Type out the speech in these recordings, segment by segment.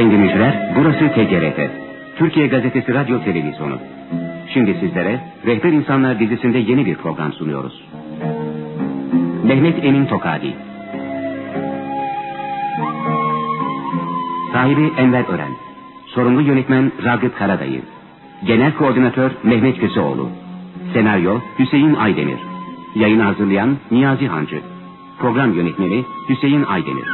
Sayın dinleyiciler, burası TGRT. Türkiye Gazetesi Radyo Televizyonu. Şimdi sizlere Rehber İnsanlar dizisinde yeni bir program sunuyoruz. Mehmet Emin Tokadi. Sahibi Enver Ören. Sorumlu yönetmen Ragıp Karadayı. Genel koordinatör Mehmet Köseoğlu. Senaryo Hüseyin Aydemir. Yayını hazırlayan Niyazi Hancı. Program yönetmeni Hüseyin Aydemir.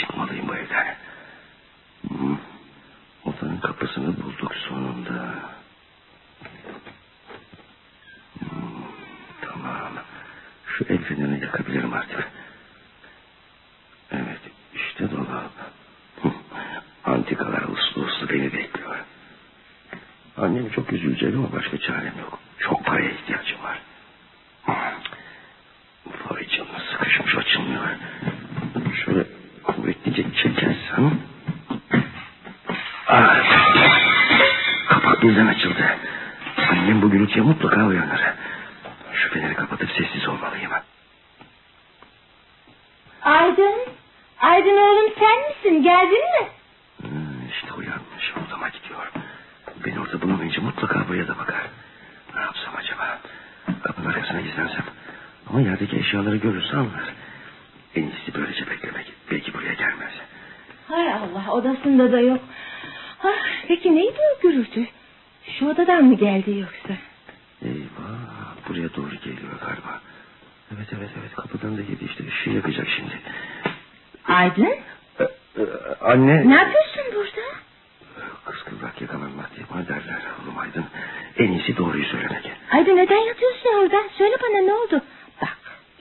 Çıkmalıyım bu evden. Hmm, Odanın kapısını bulduk sonunda. Hmm, Tamam. Şu el fenerini yakabilirim artık. Evet işte dolap. Hı, Antikalar uslu uslu beni bekliyor. Annem çok üzülecek ama başka çarem yok. Çok paraya ihtiyacım var. Hı. Vay canına sıkışmış açılmıyor. Çekersem. Ah. Kapak birden açıldı. Annem bu gürültüye mutlaka uyanır. Şu feneri kapatıp sessiz olmalıyım. Aydın, Aydın oğlum sen misin? Geldin mi? Hmm, işte uyanmış odama gidiyor. Beni orada bulamayınca mutlaka buraya da bakar. Ne yapsam acaba? Kapının arkasına gizlensem. Ama yerdeki eşyaları görürse anlar. En iyisi böylece beklemek. Belki buraya gelmez. Hay Allah odasında da yok. Ah, peki neydi o gürültü? Şu odadan mı geldi yoksa? Eyvah buraya doğru geliyor galiba. Evet evet evet kapıdan da girdi işte ışığı yakacak şimdi. Aydın Ee, e, anne. ne yapıyorsun burada? Kız kıvrak yakalanmak diye bana derler oğlum Aydın. En iyisi doğruyu söylemek. Aydın neden yatıyorsun orada? Söyle bana ne oldu?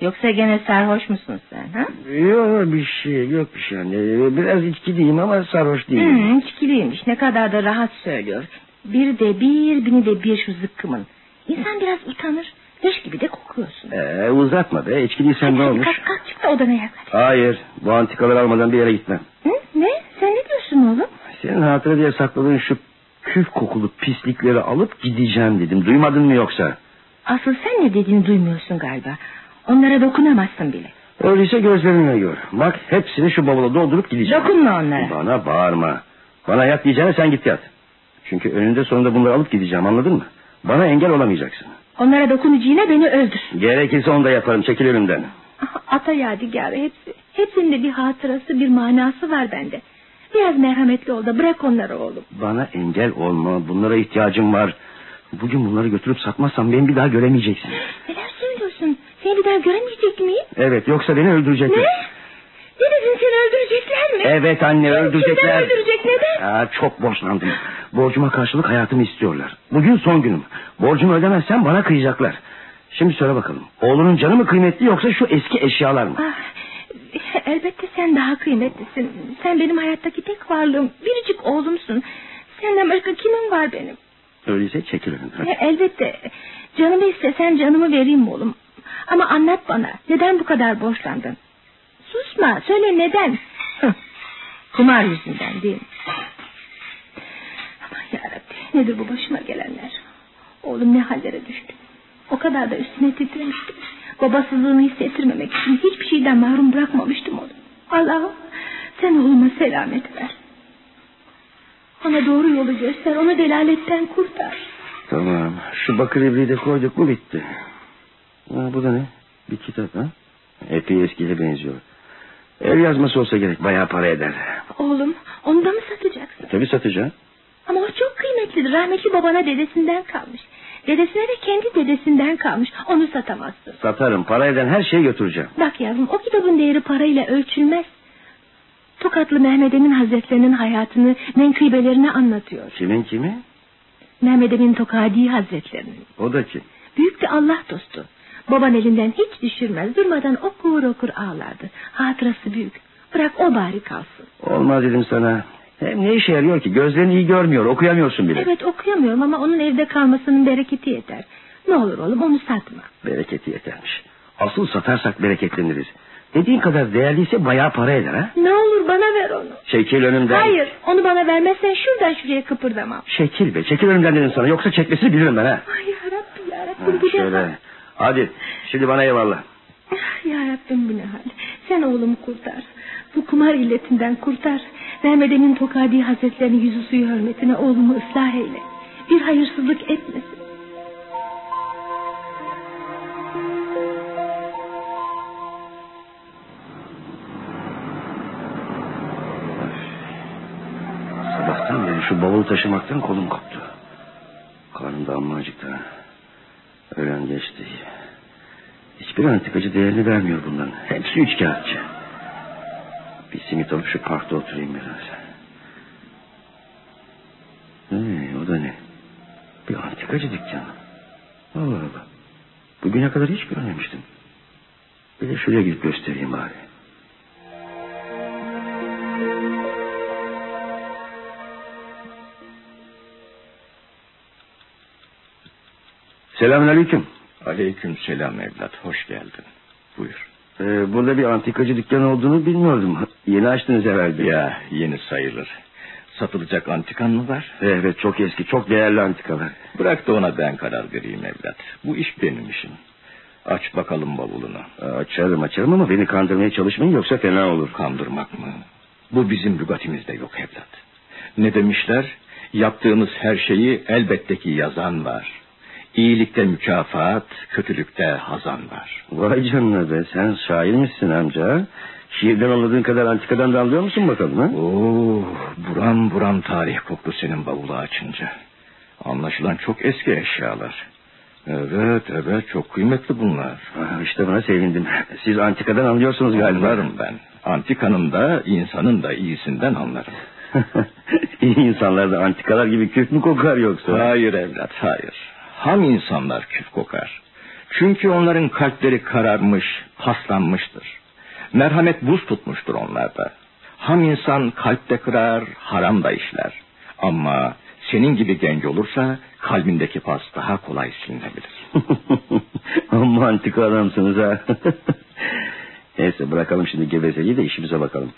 Yoksa gene sarhoş musun sen ha? Yok bir şey yok bir şey anne. Biraz içkiliyim ama sarhoş değilim. Hmm, içkiliymiş ne kadar da rahat söylüyor. Bir de bir bini de bir şu zıkkımın. İnsan biraz utanır. Leş gibi de kokuyorsun. Ee, uzatma be içkiliysen ne olmuş? kalk kalk çık da odana yaklaş. Hayır bu antikaları almadan bir yere gitmem. Hı? Ne? Sen ne diyorsun oğlum? Senin hatıra diye sakladığın şu küf kokulu pislikleri alıp gideceğim dedim. Duymadın mı yoksa? Asıl sen ne dediğini duymuyorsun galiba. Onlara dokunamazsın bile. Öyleyse gözlerinle gör. Bak hepsini şu bavula doldurup gideceğim. Dokunma onlara. Bana bağırma. Bana yat diyeceğine sen git yat. Çünkü önünde sonunda bunları alıp gideceğim anladın mı? Bana engel olamayacaksın. Onlara dokunucuyla beni öldür. Gerekirse onu da yaparım çekil önümden. Ah, Ata yadigarı hepsi. Hepsinin de bir hatırası bir manası var bende. Biraz merhametli ol da bırak onları oğlum. Bana engel olma bunlara ihtiyacım var. Bugün bunları götürüp satmazsam beni bir daha göremeyeceksin. Söylüyorsun? Seni bir daha göremeyecek miyim? Evet yoksa beni öldürecekler. Ne? Dedin seni öldürecekler mi? Evet anne Seni öldürecekler. Öldürecek neden? Ya, çok borçlandım. Borcuma karşılık hayatımı istiyorlar. Bugün son günüm. Borcumu ödemezsem bana kıyacaklar. Şimdi söyle bakalım. Oğlunun canı mı kıymetli yoksa şu eski eşyalar mı? Ah, elbette sen daha kıymetlisin. Sen benim hayattaki tek varlığım. Biricik oğlumsun. Senden başka kimim var benim? Öyleyse çekil önümden. E, elbette. Canımı istesen canımı vereyim oğlum. Ama anlat bana. Neden bu kadar borçlandın? Susma. Söyle neden? Kumar yüzünden değil mi? Aman yarabbim. Nedir bu başıma gelenler? Oğlum ne hallere düştü. O kadar da üstüne titremiştim. Babasızlığını hissettirmemek için hiçbir şeyden mahrum bırakmamıştım onu. Allah'ım sen oğluma selamet ver. Ona doğru yolu göster. Onu delaletten kurtar. Tamam. Şu bakır ibriği de koyduk mu bitti. Ha, bu da ne? Bir kitap ha? Epey eskiye benziyor. El yazması olsa gerek. Bayağı para eder. Oğlum onu da mı satacaksın? Tabii satacağım. Ama o çok kıymetlidir. Rahmetli babana dedesinden kalmış. Dedesine de kendi dedesinden kalmış. Onu satamazsın. Satarım. Para eden her şeyi götüreceğim. Bak yavrum o kitabın değeri parayla ölçülmez. Tokatlı Mehmet Emin Hazretlerinin hayatını, menkıbelerini anlatıyor. Kimin kimi? Mehmet Emin Tokadi Hazretlerinin. O da kim? Büyük bir Allah dostu. Baban elinden hiç düşürmez. Durmadan okur okur ağlardı. Hatırası büyük. Bırak o bari kalsın. Olmaz dedim sana. Hem ne işe yarıyor ki? Gözlerin iyi görmüyor. Okuyamıyorsun bile. Evet okuyamıyorum ama onun evde kalmasının bereketi yeter. Ne olur oğlum onu satma. Bereketi yetermiş. Asıl satarsak bereketleniriz. Dediğin kadar değerliyse bayağı para eder ha? Ne olur bana ver onu. Çekil önümden. Hayır onu bana vermezsen şuradan şuraya kıpırdamam. Çekil be. Çekil önümden dedim sana. Yoksa çekmesini bilirim ben ha. Ay yarabbim yarabbim ha ne şöyle. Hadi. Şimdi bana eyvallah. Yarabbim bu ne hal? Sen oğlumu kurtar. Bu kumar illetinden kurtar. Mehmet Emin Tokadi Hazretlerinin yüzü suyu hürmetine oğlumu ıslah eyle. Bir hayırsızlık etmesin. Sabahtan beri şu bavulu taşımaktan kolum koptu. Karnım da amma acıktı. Öğlen geçti. Hiçbir antikacı değerini vermiyor bunların. Hepsi üç kağıtçı. Bir simit alıp şu parkta oturayım biraz. Ee, o da ne? Bir antikacı dükkanı. Allah Allah. Bugüne kadar hiç görmemiştim. Bir de şuraya gidip göstereyim bari. Selamünaleyküm. Aleyküm selam evlat, hoş geldin. Buyur. Ee, burada bir antikacı dükkanı olduğunu bilmiyordum. Yeni açtınız herhalde. Ya yeni sayılır. Satılacak antikan mı var? Evet çok eski, çok değerli antikalar. Bırak da ona ben karar vereyim evlat. Bu iş benim işim. Aç bakalım bavulunu. Aa, Açarım açarım ama beni kandırmaya çalışmayın yoksa fena olur. Kandırmak mı? Bu bizim lügatimizde yok evlat. Ne demişler? Yaptığımız her şeyi elbette ki yazan var. İyilikte mükafat, kötülükte hazan var. Vay canına be sen şair misin amca? Şiirden anladığın kadar antikadan da anlıyor musun bakalım ha? Oo, buram buram tarih koktu senin bavulu açınca. Anlaşılan çok eski eşyalar. Evet, evet çok kıymetli bunlar. Aa, işte buna sevindim. Siz antikadan anlıyorsunuz galiba. Anlarım ben. Antikanın da insanın da iyisinden anlarım. İyi insanlar da antikalar gibi küf mü kokar yoksa? Hayır evlat, hayır. Ham insanlar küf kokar. Çünkü onların kalpleri kararmış, paslanmıştır. Merhamet buz tutmuştur onlarda. Ham insan kalpte kırar, haram da işler. Ama senin gibi genç olursa kalbindeki pas daha kolay silinebilir. Amma antika adamsınız ha. Neyse bırakalım şimdi gevezeliği de işimize bakalım.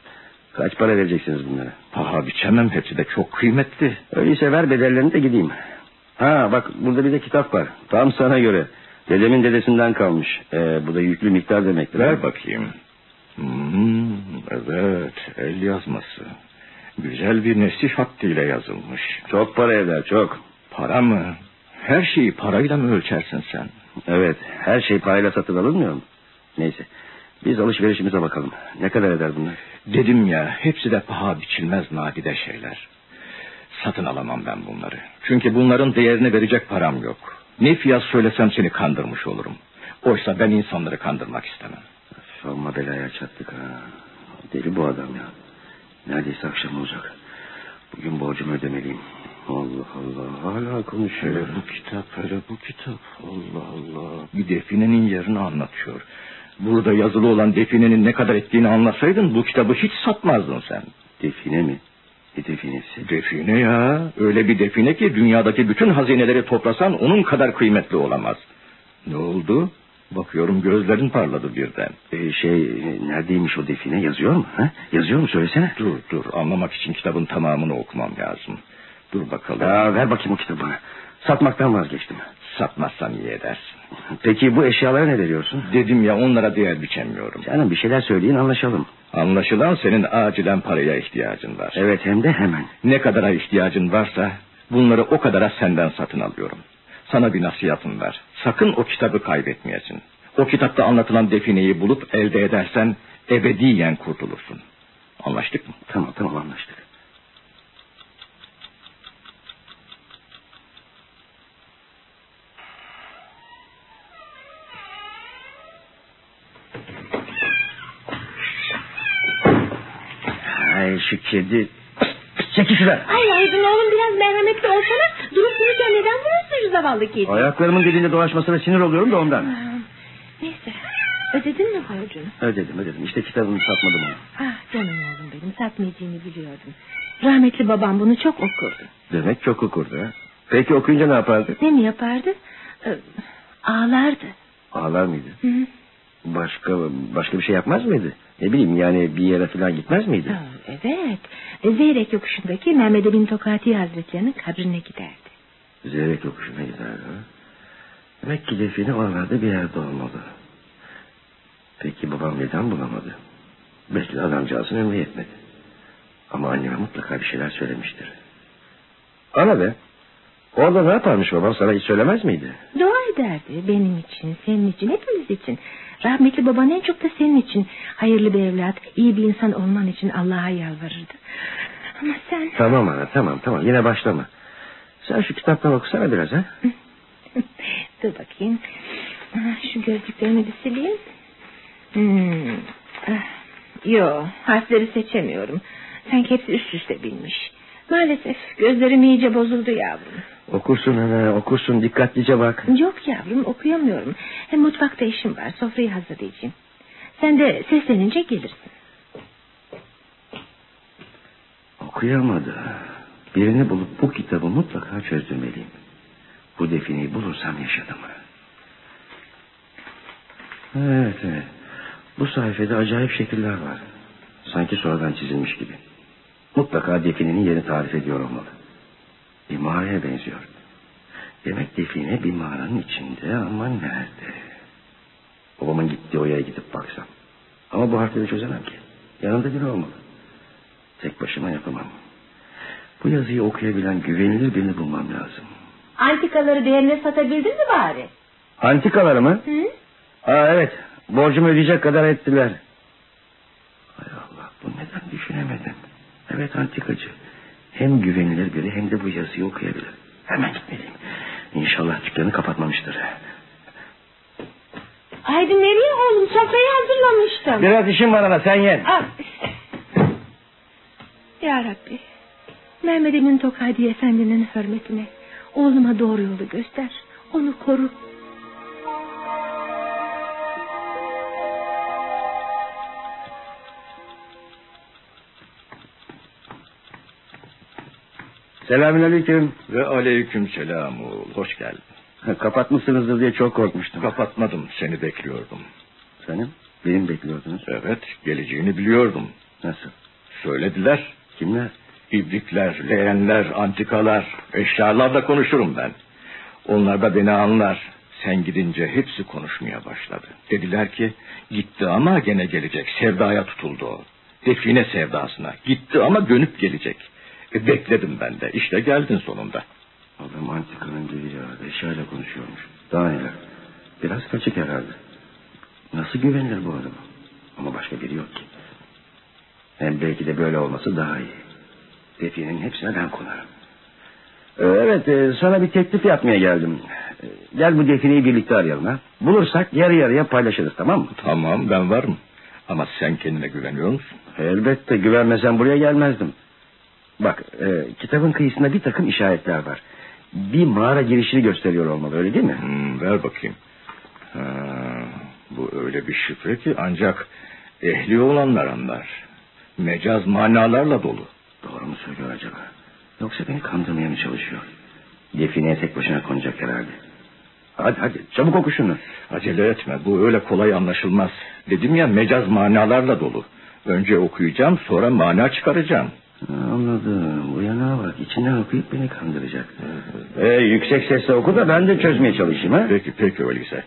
Kaç para vereceksiniz bunlara? Paha biçemem hepsi de çok kıymetli. Öyleyse ver bedellerini de gideyim. Ha bak burada bir de kitap var. Tam sana göre. Dedemin dedesinden kalmış. Ee, bu da yüklü miktar demektir. Ver bakayım. Hmm, evet el yazması. Güzel bir nesih hattıyla yazılmış. Çok para eder çok. Para mı? Her şeyi parayla mı ölçersin sen? Evet her şey parayla satın alınmıyor mu? Neyse biz alışverişimize bakalım. Ne kadar eder bunlar? Dedim ya hepsi de paha biçilmez nadide şeyler. Satın alamam ben bunları. Çünkü bunların değerini verecek param yok. Ne fiyat söylesem seni kandırmış olurum. Oysa ben insanları kandırmak istemem. Amma belaya çattık ha. Deli bu adam ya. Neredeyse akşam olacak. Bugün borcumu ödemeliyim. Allah Allah hala konuşuyor. Hele bu kitap, hele bu kitap. Allah Allah. Bir definenin yerini anlatıyor. Burada yazılı olan definenin ne kadar ettiğini anlasaydın bu kitabı hiç satmazdın sen. Define mi? Ne definesi? Define ya. Öyle bir define ki dünyadaki bütün hazineleri toplasan onun kadar kıymetli olamaz. Ne oldu? Bakıyorum gözlerin parladı birden. Ee, şey e, neredeymiş o define yazıyor mu? Ha? Yazıyor mu söylesene. Dur dur anlamak için kitabın tamamını okumam lazım. Dur bakalım. Aa, ver bakayım o kitabı. Satmaktan vazgeçtim. Satmazsan iyi edersin. Peki bu eşyalara ne veriyorsun? Dedim ya onlara değer biçemiyorum. Canım bir şeyler söyleyin anlaşalım. Anlaşılan senin acilen paraya ihtiyacın var. Evet hem de hemen. Ne kadara ihtiyacın varsa bunları o kadara senden satın alıyorum. Sana bir nasihatım var. Sakın o kitabı kaybetmeyesin. O kitapta anlatılan defineyi bulup elde edersen ebediyen kurtulursun. Anlaştık mı? Tamam tamam anlaştık. Ay şu kedi. Çekil şuradan. Ay Aydın oğlum biraz merhametli olsana. Durup dururken neden vuruyorsun şu zavallı kedi? Ayaklarımın dibinde dolaşmasına sinir oluyorum da ondan. Ha, Neyse. Ödedin mi borcunu? Ödedim ödedim. İşte kitabımı satmadım onu. Ah canım oğlum benim satmayacağını biliyordum. Rahmetli babam bunu çok okurdu. Demek çok okurdu ha. Peki okuyunca ne yapardı? Ne mi yapardı? Ee, ağlardı. Ağlar mıydı? Hı -hı. Başka başka bir şey yapmaz mıydı? Ne bileyim yani bir yere falan gitmez miydi? Evet. Zeyrek yokuşundaki Mehmet Emin Tokati Hazretlerinin kabrine giderdi. Zeyrek yokuşuna giderdi ha? Demek ki defini oralarda bir yerde olmalı. Peki babam neden bulamadı? Belki de adamcağızın ömrü yetmedi. Ama anneme mutlaka bir şeyler söylemiştir. Ana be. Orada ne yaparmış babam sana hiç söylemez miydi? Dua ederdi benim için, senin için, hepimiz için. Rahmetli baban en çok da senin için. Hayırlı bir evlat, iyi bir insan olman için Allah'a yalvarırdı. Ama sen... Tamam ana tamam tamam yine başlama. Sen şu kitaptan okusana biraz ha. Dur bakayım. Şu gözlüklerimi bir sileyim. Hmm. Ah, Yo harfleri seçemiyorum. Sanki hepsi üst üste binmiş. Maalesef gözlerim iyice bozuldu yavrum. Okursun ana okursun dikkatlice bak. Yok yavrum okuyamıyorum. Hem mutfakta işim var sofrayı hazırlayacağım. Sen de seslenince gelirsin. Okuyamadı. Birini bulup bu kitabı mutlaka çözdürmeliyim. Bu defineyi bulursam yaşadım. Evet evet. Bu sayfada acayip şekiller var. Sanki sonradan çizilmiş gibi. Mutlaka definenin yerini tarif ediyor olmalı. Bir mağaraya benziyor. Demek define bir mağaranın içinde ama nerede? Babamın gittiği o yere gidip baksam. Ama bu harfleri çözemem ki. Yanında biri olmalı. Tek başıma yapamam. Bu yazıyı okuyabilen güvenilir birini bulmam lazım. Antikaları değerine satabildin mi bari? Antikaları mı? Hı? Aa evet. Borcumu ödeyecek kadar ettiler. Hay Allah bu neden düşünemedim. Evet antikacı. Hem güvenilir biri hem de bu yazıyı okuyabilir. Hemen gitmeliyim. İnşallah dükkanı kapatmamıştır. Haydi nereye oğlum sofrayı hazırlamıştım. Biraz işim var ana sen yen. Al. Ya Rabbi. Mehmet Emin Tokadi Efendi'nin hürmetine oğluma doğru yolu göster. Onu koru. Selamünaleyküm. Ve aleyküm selam oğul. Hoş geldin. Kapatmışsınızdır diye çok korkmuştum. Kapatmadım seni bekliyordum. Senin? Benim bekliyordunuz. Evet geleceğini biliyordum. Nasıl? Söylediler. Kimler? İbrikler, leğenler, antikalar, eşyalarla konuşurum ben. Onlar da beni anlar. Sen gidince hepsi konuşmaya başladı. Dediler ki gitti ama gene gelecek. Sevdaya tutuldu o. Define sevdasına. Gitti ama dönüp gelecek. E, bekledim ben de. İşte geldin sonunda. Adam antikanın biri ya. Eşyayla konuşuyormuş. Daha neler? Biraz kaçık herhalde. Nasıl güvenilir bu adama? Ama başka biri yok ki. Hem belki de böyle olması daha iyi. Definenin hepsine ben konarım. Ee, Evet e, sana bir teklif yapmaya geldim. Ee, Gel bu defineyi birlikte arayalım ha. Bulursak yarı yarıya paylaşırız tamam mı? Tamam ben varım. Ama sen kendine güveniyor musun? Elbette güvenmesen buraya gelmezdim. Bak e, kitabın kıyısında bir takım işaretler var. Bir mağara girişini gösteriyor olmalı öyle değil mi? Hmm, ver bakayım. Ha, bu öyle bir şifre ki ancak ehli olanlar anlar. Mecaz manalarla dolu. Doğru mu söylüyor acaba? Yoksa beni kandırmaya mı çalışıyor? Defineye tek başına konacak herhalde. Hadi hadi çabuk oku şunu. Acele etme bu öyle kolay anlaşılmaz. Dedim ya mecaz manalarla dolu. Önce okuyacağım sonra mana çıkaracağım. Anladım. Uyanağa bak. İçinden okuyup beni kandıracak. Ee, yüksek sesle oku da ben de çözmeye çalışayım. ha? Peki peki öyleyse.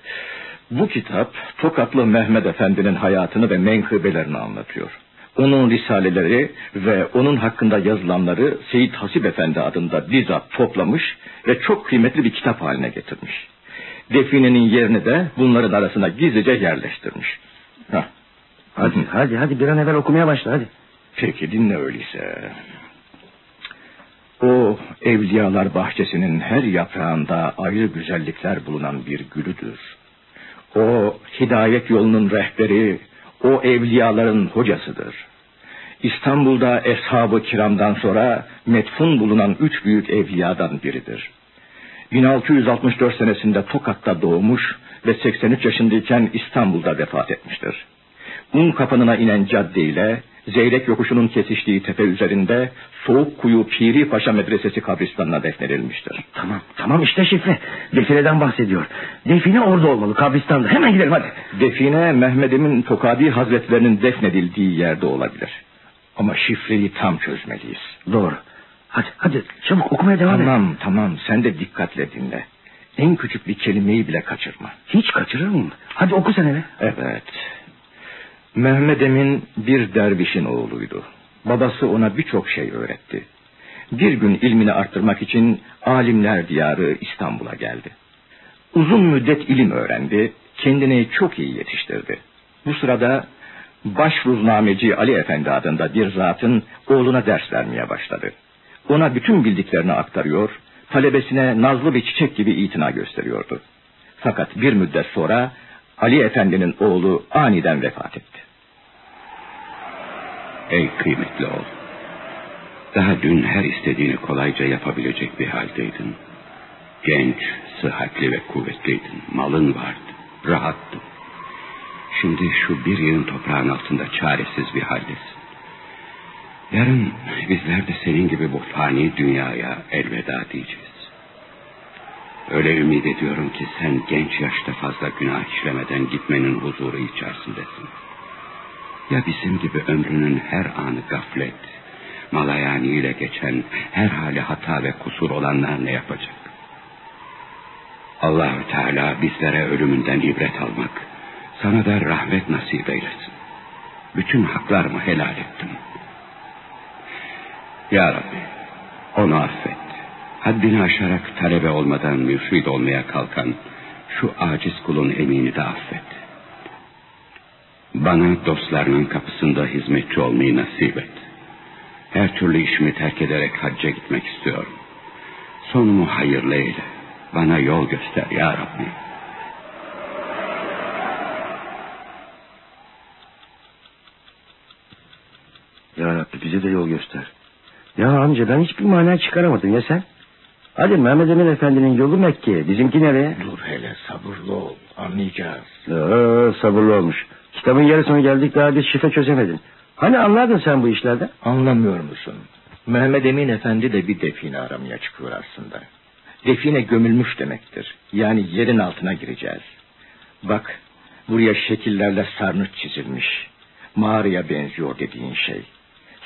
Bu kitap Tokatlı Mehmet Efendi'nin hayatını ve menkıbelerini anlatıyor. Onun risaleleri ve onun hakkında yazılanları Seyit Hasip Efendi adında bizzat toplamış ve çok kıymetli bir kitap haline getirmiş. Definenin yerini de bunların arasına gizlice yerleştirmiş. Hah. Hadi hadi hadi bir an evvel okumaya başla hadi. Peki dinle öyleyse. O evliyalar bahçesinin her yaprağında ayrı güzellikler bulunan bir gülüdür. O hidayet yolunun rehberi, o evliyaların hocasıdır. İstanbul'da eshab-ı kiramdan sonra metfun bulunan üç büyük evliyadan biridir. 1664 senesinde Tokat'ta doğmuş ve 83 yaşındayken İstanbul'da vefat etmiştir. Un kapanına inen cadde ile Zeyrek yokuşunun kesiştiği tepe üzerinde Soğuk Kuyu Piri Paşa Medresesi kabristanına defnedilmiştir. Tamam tamam işte şifre. Defineden bahsediyor. Define orada olmalı kabristanda. Hemen gidelim hadi. Define Mehmet'imin Tokadi Hazretlerinin defnedildiği yerde olabilir. Ama şifreyi tam çözmeliyiz. Doğru. Hadi hadi çabuk okumaya devam et. Tamam tamam sen de dikkatle dinle. En küçük bir kelimeyi bile kaçırma. Hiç kaçırır mıyım? Hadi oku sen hele. Evet. Mehmet Emin bir dervişin oğluydu. Babası ona birçok şey öğretti. Bir gün ilmini arttırmak için alimler diyarı İstanbul'a geldi. Uzun müddet ilim öğrendi, kendini çok iyi yetiştirdi. Bu sırada başruznameci Ali Efendi adında bir zatın oğluna ders vermeye başladı. Ona bütün bildiklerini aktarıyor, talebesine nazlı bir çiçek gibi itina gösteriyordu. Fakat bir müddet sonra Ali Efendi'nin oğlu aniden vefat etti. Ey kıymetli oğul. Daha dün her istediğini kolayca yapabilecek bir haldeydin. Genç, sıhhatli ve kuvvetliydin. Malın vardı, rahattın. Şimdi şu bir yığın toprağın altında çaresiz bir haldesin. Yarın bizler de senin gibi bu fani dünyaya elveda diyeceğiz. Öyle ümit ediyorum ki sen genç yaşta fazla günah işlemeden gitmenin huzuru içerisindesin. Ya bizim gibi ömrünün her anı gaflet, malayani ile geçen her hali hata ve kusur olanlar ne yapacak? Allahü Teala bizlere ölümünden ibret almak, sana da rahmet nasip eylesin. Bütün haklarımı helal ettim. Ya Rabbi, onu affet. Haddini aşarak talebe olmadan mürşid olmaya kalkan şu aciz kulun emini de affet. Bana dostlarının kapısında hizmetçi olmayı nasip et. Her türlü işimi terk ederek hacca gitmek istiyorum. Sonumu hayırlı eyle. Bana yol göster ya Rabbi. Ya Rabbi bize de yol göster. Ya amca ben hiçbir mana çıkaramadım ya sen? Hadi Mehmet Emin Efendi'nin yolu Mekke. Bizimki nereye? Dur hele sabırlı ol anlayacağız. Ee, sabırlı olmuş. Kitabın yarısına geldik daha bir şifre çözemedin. Hani anlardın sen bu işlerden? Anlamıyor musun? Mehmet Emin Efendi de bir define aramaya çıkıyor aslında. Define gömülmüş demektir. Yani yerin altına gireceğiz. Bak buraya şekillerle sarnıç çizilmiş. Mağaraya benziyor dediğin şey.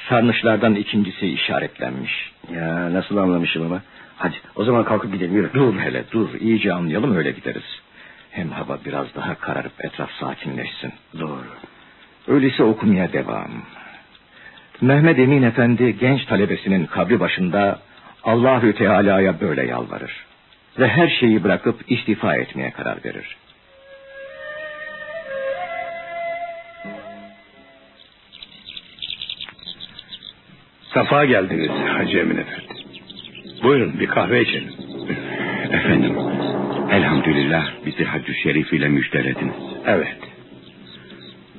Sarnıçlardan ikincisi işaretlenmiş. Ya nasıl anlamışım ama. Hadi o zaman kalkıp gidelim yürü. Dur hele dur iyice anlayalım öyle gideriz. Hem hava biraz daha kararıp etraf sakinleşsin. Doğru. Öyleyse okumaya devam. Mehmet Emin Efendi genç talebesinin kabri başında Allahü Teala'ya böyle yalvarır. Ve her şeyi bırakıp istifa etmeye karar verir. Safa geldiniz Hacı Emin Efendi. Buyurun bir kahve içelim. Efendim, elhamdülillah bizi Hacı Şerif ile müjdelediniz. Evet.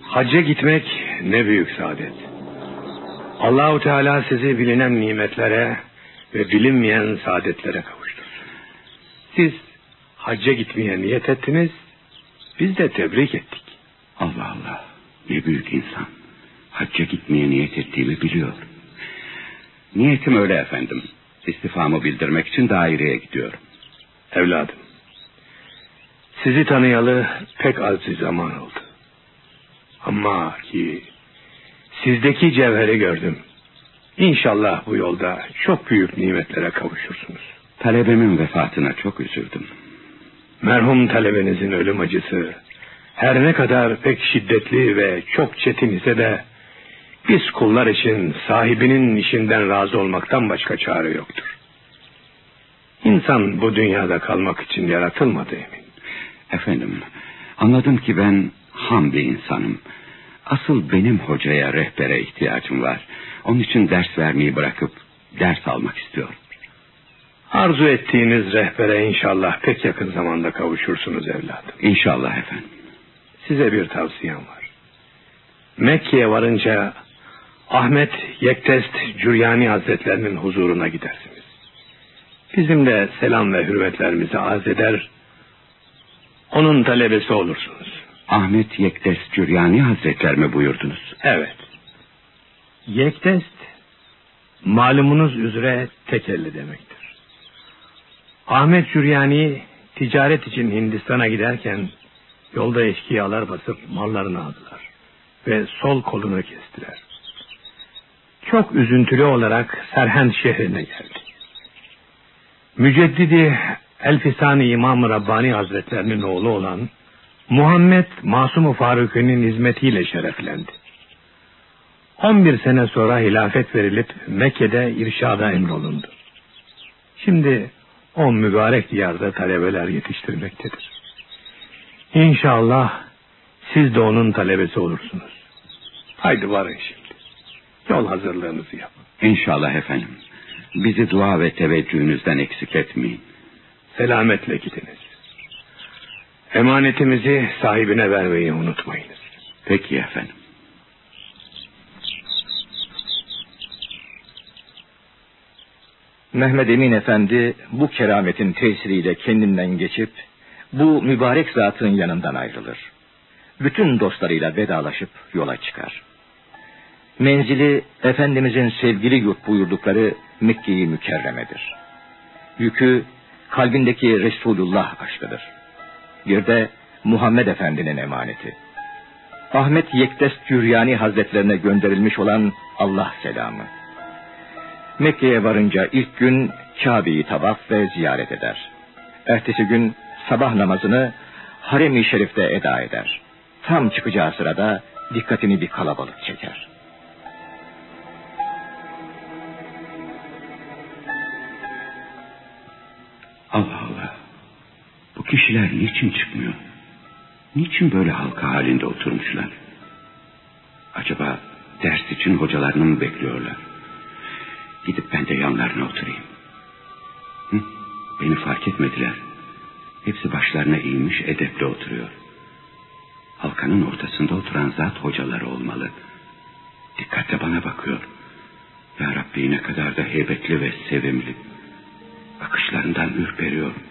Hacca gitmek ne büyük saadet. Allahu Teala sizi bilinen nimetlere ve bilinmeyen saadetlere kavuştursun. Siz hacca gitmeye niyet ettiniz, biz de tebrik ettik. Allah Allah, ne büyük insan. Hacca gitmeye niyet ettiğimi biliyor. Niyetim öyle efendim. İstifamı bildirmek için daireye gidiyorum. Evladım, sizi tanıyalı pek az bir zaman oldu. Ama ki sizdeki cevheri gördüm. İnşallah bu yolda çok büyük nimetlere kavuşursunuz. Talebemin vefatına çok üzüldüm. Merhum talebenizin ölüm acısı her ne kadar pek şiddetli ve çok çetin ise de biz kullar için sahibinin işinden razı olmaktan başka çare yoktur. İnsan bu dünyada kalmak için yaratılmadı emin. Efendim, anladım ki ben ham bir insanım. Asıl benim hocaya, rehbere ihtiyacım var. Onun için ders vermeyi bırakıp ders almak istiyorum. Arzu ettiğiniz rehbere inşallah pek yakın zamanda kavuşursunuz evladım. İnşallah efendim. Size bir tavsiyem var. Mekke'ye varınca Ahmet Yektest Cüryani Hazretlerinin huzuruna gidersiniz. Bizimle selam ve hürmetlerimizi arz eder, onun talebesi olursunuz. Ahmet Yektes Cüryani Hazretler mi buyurdunuz? Evet. Yektest, malumunuz üzere tekelli demektir. Ahmet Cüryani ticaret için Hindistan'a giderken yolda eşkıyalar basıp mallarını aldılar ve sol kolunu kestiler. Çok üzüntülü olarak Serhend şehrine geldi. Müceddidi Elfisani İmam-ı Rabbani Hazretlerinin oğlu olan Muhammed Masum-u Faruki'nin hizmetiyle şereflendi. 11 sene sonra hilafet verilip Mekke'de irşada emrolundu. Şimdi o mübarek diyarda talebeler yetiştirmektedir. İnşallah siz de onun talebesi olursunuz. Haydi varın şimdi. Yol hazırlığınızı yapın. İnşallah efendim. Bizi dua ve teveccühünüzden eksik etmeyin. Selametle gidiniz. Emanetimizi sahibine vermeyi unutmayınız. Peki efendim. Mehmet Emin Efendi bu kerametin tesiriyle kendinden geçip bu mübarek zatın yanından ayrılır. Bütün dostlarıyla vedalaşıp yola çıkar. Menzili Efendimizin sevgili yurt buyurdukları Mekke-i Mükerreme'dir. Yükü kalbindeki Resulullah aşkıdır. Bir de Muhammed Efendi'nin emaneti. Ahmet Yektes Cüryani Hazretlerine gönderilmiş olan Allah selamı. Mekke'ye varınca ilk gün Kabe'yi tavaf ve ziyaret eder. Ertesi gün sabah namazını harem-i şerifte eda eder. Tam çıkacağı sırada dikkatini bir kalabalık çeker. Kişiler niçin çıkmıyor? Niçin böyle halka halinde oturmuşlar? Acaba ders için hocalarını mı bekliyorlar? Gidip ben de yanlarına oturayım. Hı? Beni fark etmediler. Hepsi başlarına eğilmiş edeple oturuyor. Halkanın ortasında oturan zat hocaları olmalı. Dikkatle bana bakıyor. Ya Rabbi ne kadar da heybetli ve sevimli. Bakışlarından ürperiyorum.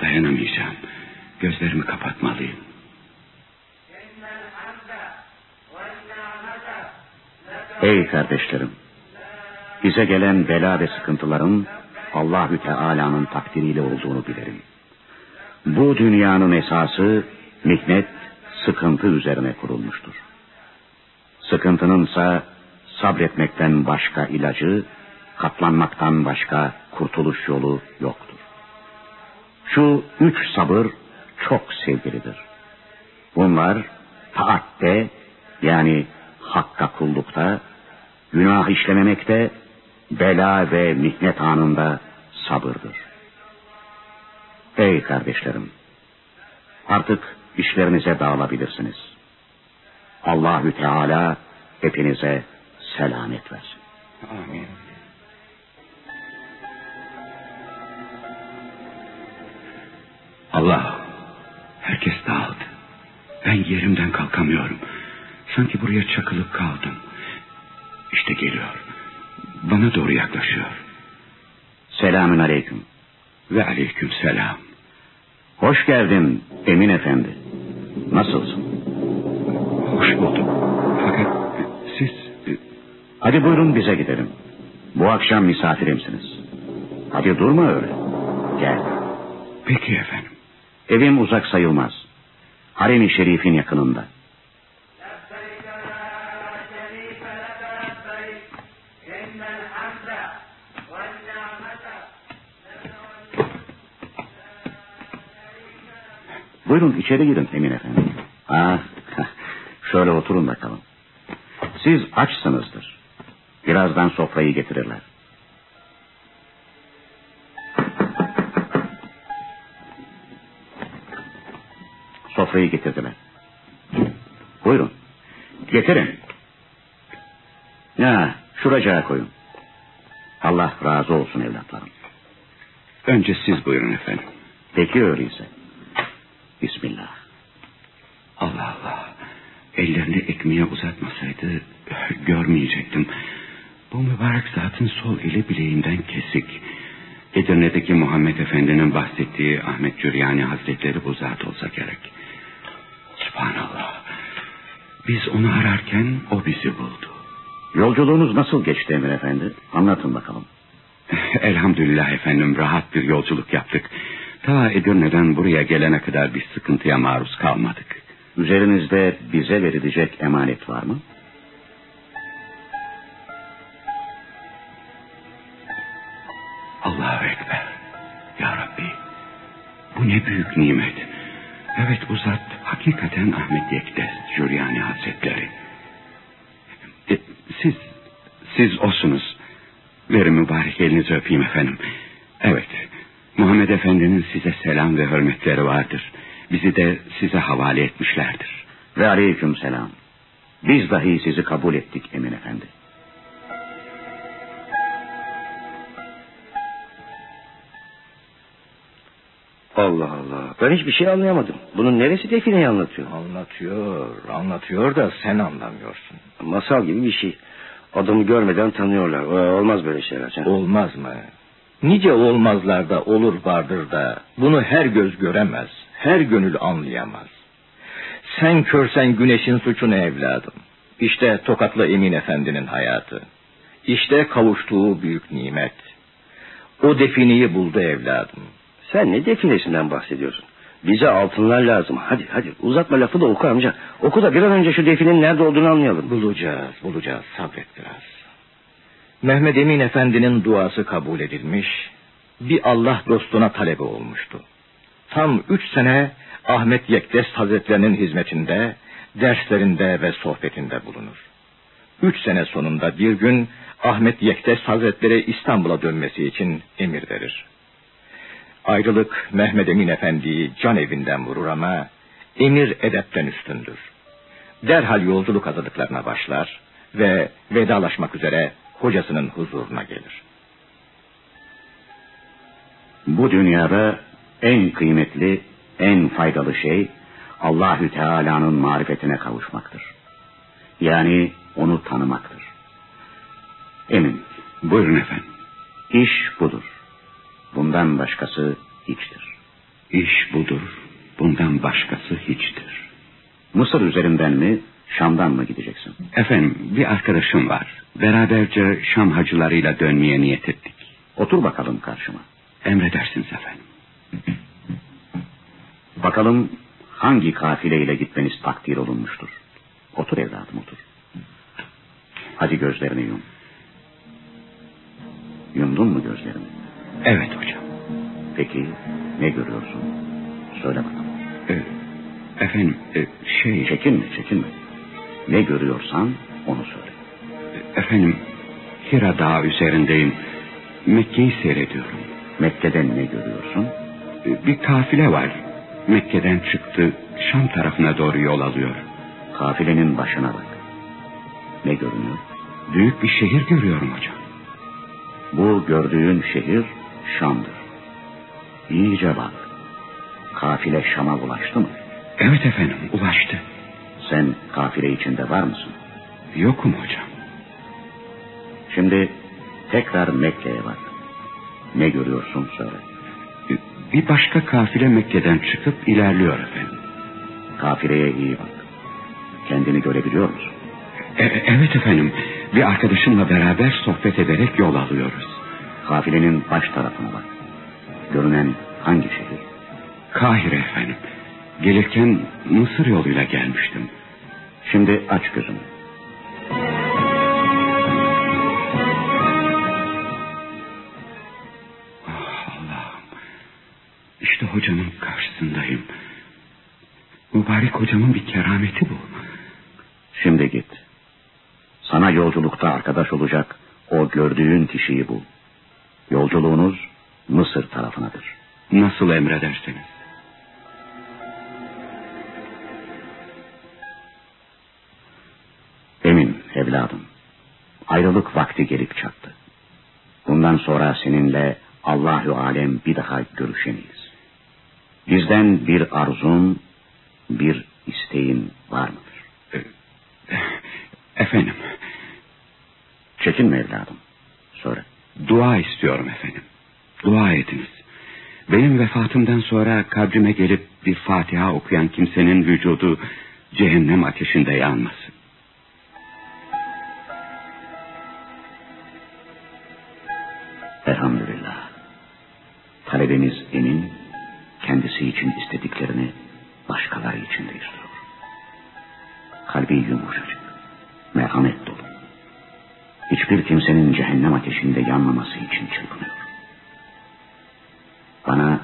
Dayanamayacağım. Gözlerimi kapatmalıyım. Ey kardeşlerim! Bize gelen bela ve sıkıntıların Allahü Teala'nın takdiriyle olduğunu bilirim. Bu dünyanın esası mihnet, sıkıntı üzerine kurulmuştur. Sıkıntınınsa sabretmekten başka ilacı, katlanmaktan başka kurtuluş yolu yoktur. Şu üç sabır çok sevgilidir. Bunlar taatte yani hakka kullukta, günah işlememekte, bela ve mihnet anında sabırdır. Ey kardeşlerim! Artık işlerinize dağılabilirsiniz. Allahü Teala hepinize selamet versin. Amin. Allah, herkes dağıldı. Ben yerimden kalkamıyorum. Sanki buraya çakılıp kaldım. İşte geliyor. Bana doğru yaklaşıyor. Selamün aleyküm. Ve aleyküm selam. Hoş geldin Emin Efendi. Nasılsın? Hoş bulduk. Fakat siz... Hadi buyurun bize gidelim. Bu akşam misafirimsiniz. Hadi durma öyle. Gel. Peki efendim. Evim uzak sayılmaz. Harem-i Şerif'in yakınında. Buyurun içeri girin Emin Efendi. Ah, şöyle oturun bakalım. Siz açsınızdır. Birazdan sofrayı getirirler. Sofrayı getirdiler. Buyurun. Getirin. Ya şuracağa koyun. Allah razı olsun evlatlarım. Önce siz buyurun efendim. Peki öyleyse. Bismillah. Allah Allah. Ellerini ekmeğe uzatmasaydı görmeyecektim. Bu mübarek zatın sol eli bileğinden kesik. Edirne'deki Muhammed Efendi'nin bahsettiği Ahmet Cüryani Hazretleri bu zat olsa gerek. Subhanallah. Biz onu ararken o bizi buldu. Yolculuğunuz nasıl geçti Emir Efendi? Anlatın bakalım. Elhamdülillah efendim rahat bir yolculuk yaptık. Ta Edirne'den buraya gelene kadar bir sıkıntıya maruz kalmadık. Üzerinizde bize verilecek emanet var mı? Allahu Ekber. Ya Rabbi. Bu ne büyük nimet. Evet bu zat hakikaten Ahmet Yektes Cüryani Hazretleri. E, siz, siz osunuz. Verin mübarek elinizi öpeyim efendim. Evet, Muhammed Efendi'nin size selam ve hürmetleri vardır. Bizi de size havale etmişlerdir. Ve aleyküm selam. Biz dahi sizi kabul ettik Emin Efendi. Allah Allah. Ben hiçbir şey anlayamadım. Bunun neresi defineyi anlatıyor? Anlatıyor, anlatıyor da sen anlamıyorsun. Masal gibi bir şey. Adamı görmeden tanıyorlar. Ee, Olmaz böyle şeyler. canım. Olmaz mı? Nice olmazlarda olur vardır da bunu her göz göremez, her gönül anlayamaz. Sen körsen güneşin suçunu evladım. İşte Tokatlı Emin Efendi'nin hayatı. İşte kavuştuğu büyük nimet. O defineyi buldu evladım. Sen ne definesinden bahsediyorsun? Bize altınlar lazım. Hadi hadi uzatma lafı da oku amca. Oku da bir an önce şu definin nerede olduğunu anlayalım. Bulacağız, bulacağız. Sabret biraz. Mehmet Emin Efendi'nin duası kabul edilmiş, bir Allah dostuna talebi olmuştu. Tam üç sene Ahmet Yektes Hazretlerinin hizmetinde, derslerinde ve sohbetinde bulunur. Üç sene sonunda bir gün Ahmet Yektes Hazretleri İstanbul'a dönmesi için emir verir. Ayrılık Mehmet Emin Efendi'yi can evinden vurur ama emir edepten üstündür. Derhal yolculuk hazırlıklarına başlar ve vedalaşmak üzere hocasının huzuruna gelir. Bu dünyada en kıymetli, en faydalı şey Allahü Teala'nın marifetine kavuşmaktır. Yani onu tanımaktır. Emin, Buyurun efendim. iş budur. Bundan başkası hiçtir. İş budur. Bundan başkası hiçtir. Mısır üzerinden mi, Şam'dan mı gideceksin? Efendim bir arkadaşım var. Beraberce Şam hacılarıyla dönmeye niyet ettik. Otur bakalım karşıma. Emredersiniz efendim. Bakalım hangi kafileyle gitmeniz takdir olunmuştur. Otur evladım otur. Hadi gözlerini yum. Yumdun mu gözlerini? Evet hocam. Peki ne görüyorsun? Söyle bakalım. Ee, efendim e, şey... Çekinme çekinme. Ne görüyorsan onu söyle. Efendim Hira Dağı üzerindeyim. Mekke'yi seyrediyorum. Mekke'den ne görüyorsun? Ee, Bir kafile var. Mekke'den çıktı. Şam tarafına doğru yol alıyor. Kafilenin başına bak. Ne görünüyor? Büyük bir şehir görüyorum hocam. Bu gördüğün şehir Şam'dır. İyice bak. Kafile Şam'a ulaştı mı? Evet efendim ulaştı. Sen kafile içinde var mısın? Yokum hocam. Şimdi tekrar Mekke'ye bak. Ne görüyorsun söyle. Ee, Bir başka kafile Mekke'den çıkıp ilerliyor efendim. Kafileye iyi bak. Kendini görebiliyor musun? E- evet efendim. Bir arkadaşımla beraber sohbet ederek yol alıyoruz. Kafilenin baş tarafına bak. Görünen hangi şehir? Kahire efendim. Gelirken Mısır yoluyla gelmiştim. Şimdi aç gözünü. Ah Allah'ım. İşte hocamın karşısındayım. mübarek hocamın bir kerameti bu. Şimdi git. Sana yolculukta arkadaş olacak o gördüğün kişiyi bul. Yolculuğunuz Mısır tarafınadır. Nasıl emrederseniz. Emin evladım. Ayrılık vakti gelip çattı. Bundan sonra seninle Allahü alem bir daha görüşemeyiz. Bizden bir arzun, bir isteğin var mıdır? E, efendim. Çekinme evladım. Söyle. Dua istiyorum efendim. Dua ediniz. Benim vefatımdan sonra kabrime gelip bir Fatiha okuyan kimsenin vücudu cehennem ateşinde yanmasın. Elhamdülillah. Talebemiz emin, kendisi için istediklerini başkaları için de istiyor. Kalbi yumuşacık, kimsenin cehennem ateşinde yanmaması için çırpınıyor. Bana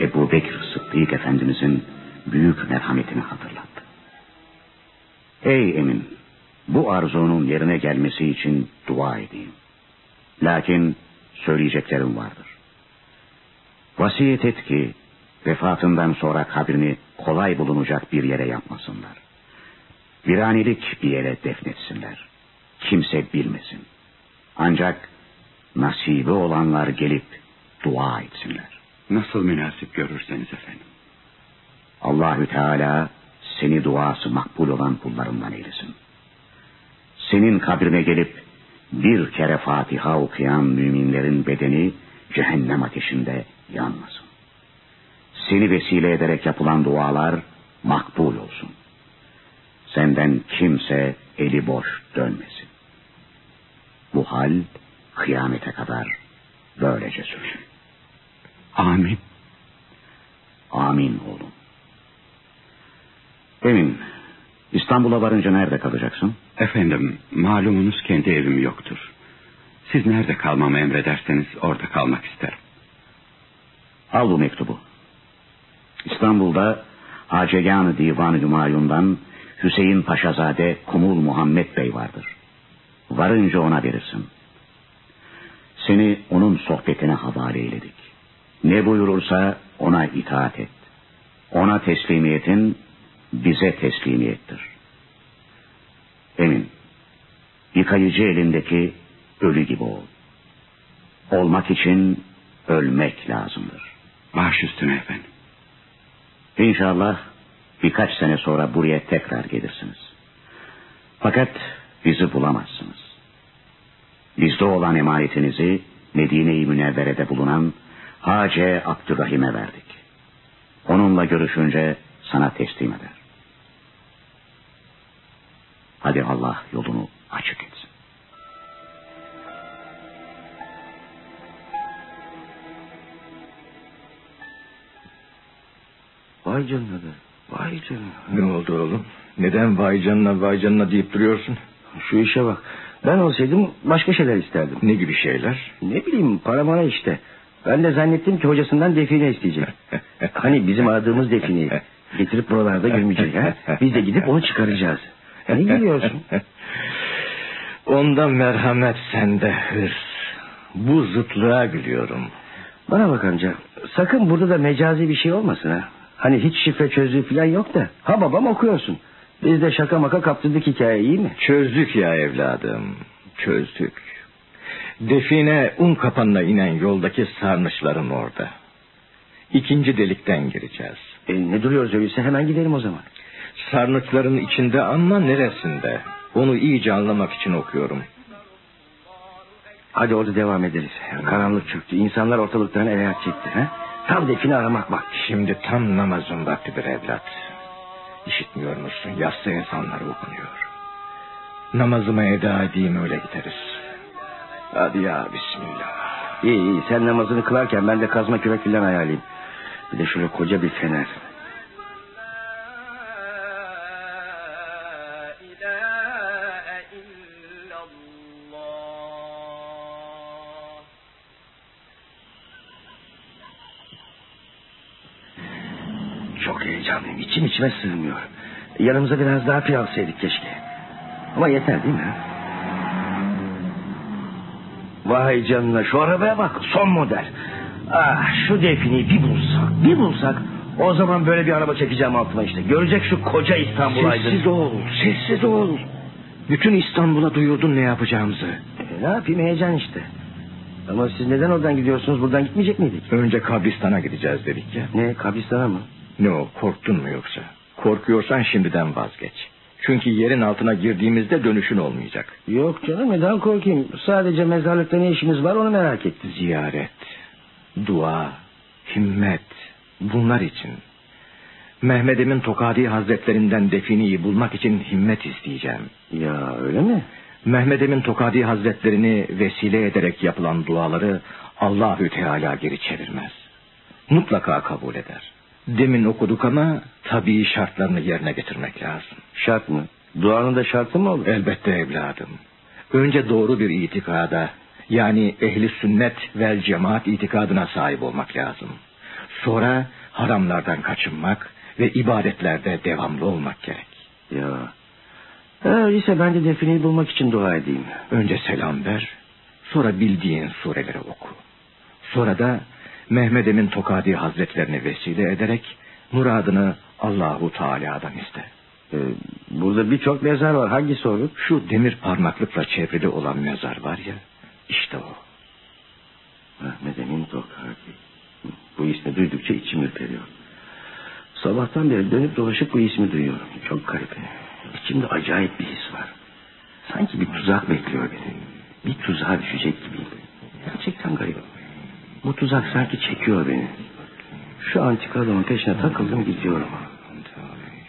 Ebu Bekir Sıddık Efendimizin büyük merhametini hatırlattı. Ey Emin, bu arzunun yerine gelmesi için dua edeyim. Lakin söyleyeceklerim vardır. Vasiyet et ki vefatından sonra kabrini kolay bulunacak bir yere yapmasınlar. Viranilik bir yere defnetsinler. Kimse bilmesin. Ancak nasibi olanlar gelip dua etsinler. Nasıl münasip görürseniz efendim. Allahü Teala seni duası makbul olan kullarından eylesin. Senin kabrine gelip bir kere Fatiha okuyan müminlerin bedeni cehennem ateşinde yanmasın. Seni vesile ederek yapılan dualar makbul olsun. Senden kimse eli boş dönmesin. Bu hal kıyamete kadar böylece sürsün. Amin. Amin oğlum. Emin, İstanbul'a varınca nerede kalacaksın? Efendim, malumunuz kendi evim yoktur. Siz nerede kalmamı emrederseniz orada kalmak isterim. Al bu mektubu. İstanbul'da Hacegan-ı Divan-ı Hümayun'dan Hüseyin Paşazade Kumul Muhammed Bey vardır. Varınca ona verirsin. Seni onun sohbetine havale eyledik. Ne buyurursa ona itaat et. Ona teslimiyetin bize teslimiyettir. Emin, yıkayıcı elindeki ölü gibi ol. Olmak için ölmek lazımdır. Baş üstüne efendim. İnşallah birkaç sene sonra buraya tekrar gelirsiniz. Fakat bizi bulamazsınız. Bizde olan emanetinizi Medine-i Münevvere'de bulunan Hace Abdurrahim'e verdik. Onunla görüşünce sana teslim eder. Hadi Allah yolunu açık etsin. Vay canına be. Vay canına. Ne oldu oğlum? Neden vay canına vay canına deyip duruyorsun? Şu işe bak. Ben olsaydım başka şeyler isterdim. Ne gibi şeyler? Ne bileyim para bana işte. Ben de zannettim ki hocasından define isteyecek. hani bizim aradığımız defineyi. Getirip buralarda gömecek ha. Biz de gidip onu çıkaracağız. Ne gülüyorsun? Onda merhamet sende hırs. Bu zıtlığa gülüyorum. Bana bak amca. Sakın burada da mecazi bir şey olmasın ha. Hani hiç şifre çözdüğü falan yok da. Ha babam okuyorsun. Biz de şaka maka kaptırdık hikaye iyi mi? Çözdük ya evladım. Çözdük. Define un kapanına inen yoldaki sarnıçların orada. İkinci delikten gireceğiz. E, ne duruyoruz öyleyse hemen gidelim o zaman. Sarnıçların içinde ama neresinde? Onu iyice anlamak için okuyorum. Hadi orada devam ederiz. Karanlık çöktü. İnsanlar ortalıktan el ayak çekti. He? Tam define aramak bak. Şimdi tam namazın vaktidir evlat. İşitmiyor musun? Yassı insanları okunuyor. Namazımı eda edeyim öyle gideriz. Hadi ya bismillah. İyi iyi sen namazını kılarken ben de kazma kürek filan ayarlayayım. Bir de şöyle koca bir fener. çok heyecanlıyım. İçim içime sığmıyor. Yanımıza biraz daha pilav alsaydık keşke. Ama yeter değil mi? Vay canına şu arabaya bak son model. Ah şu defini bir bulsak bir bulsak o zaman böyle bir araba çekeceğim altıma işte. Görecek şu koca İstanbul aydın. Sessiz ol, sessiz ol. Bütün İstanbul'a duyurdun ne yapacağımızı. E, ne yapayım heyecan işte. Ama siz neden oradan gidiyorsunuz buradan gitmeyecek miydik? Önce kabristana gideceğiz dedik ya. Ne kabristana mı? Ne o korktun mu yoksa? Korkuyorsan şimdiden vazgeç. Çünkü yerin altına girdiğimizde dönüşün olmayacak. Yok canım neden korkayım? Sadece mezarlıkta ne işimiz var onu merak ettim. Ziyaret, dua, himmet bunlar için. Mehmet Emin Tokadi Hazretlerinden definiyi bulmak için himmet isteyeceğim. Ya öyle mi? Mehmet Emin Tokadi Hazretlerini vesile ederek yapılan duaları Allahü Teala geri çevirmez. Mutlaka kabul eder. Demin okuduk ama tabii şartlarını yerine getirmek lazım. Şart mı? Duanın da şartı mı olur? Elbette evladım. Önce doğru bir itikada yani ehli sünnet vel cemaat itikadına sahip olmak lazım. Sonra haramlardan kaçınmak ve ibadetlerde devamlı olmak gerek. Ya. Öyleyse ben de defineyi bulmak için dua edeyim. Önce selam ver, sonra bildiğin sureleri oku. Sonra da Mehmet Emin Tokadi Hazretlerini vesile ederek muradını Allahu Teala'dan iste. Ee, burada birçok mezar var. Hangisi olur? Şu demir parmaklıkla çevrili olan mezar var ya, işte o. Mehmet Emin Tokadi. Bu ismi duydukça içim ürperiyor. Sabahtan beri dönüp dolaşıp bu ismi duyuyorum. Çok garip. İçimde acayip bir his var. Sanki bir tuzak bekliyor beni. Bir tuzağa düşecek gibiyim. Gerçekten garip. Bu tuzak sanki çekiyor beni. Şu antika adamın peşine takıldım gidiyorum.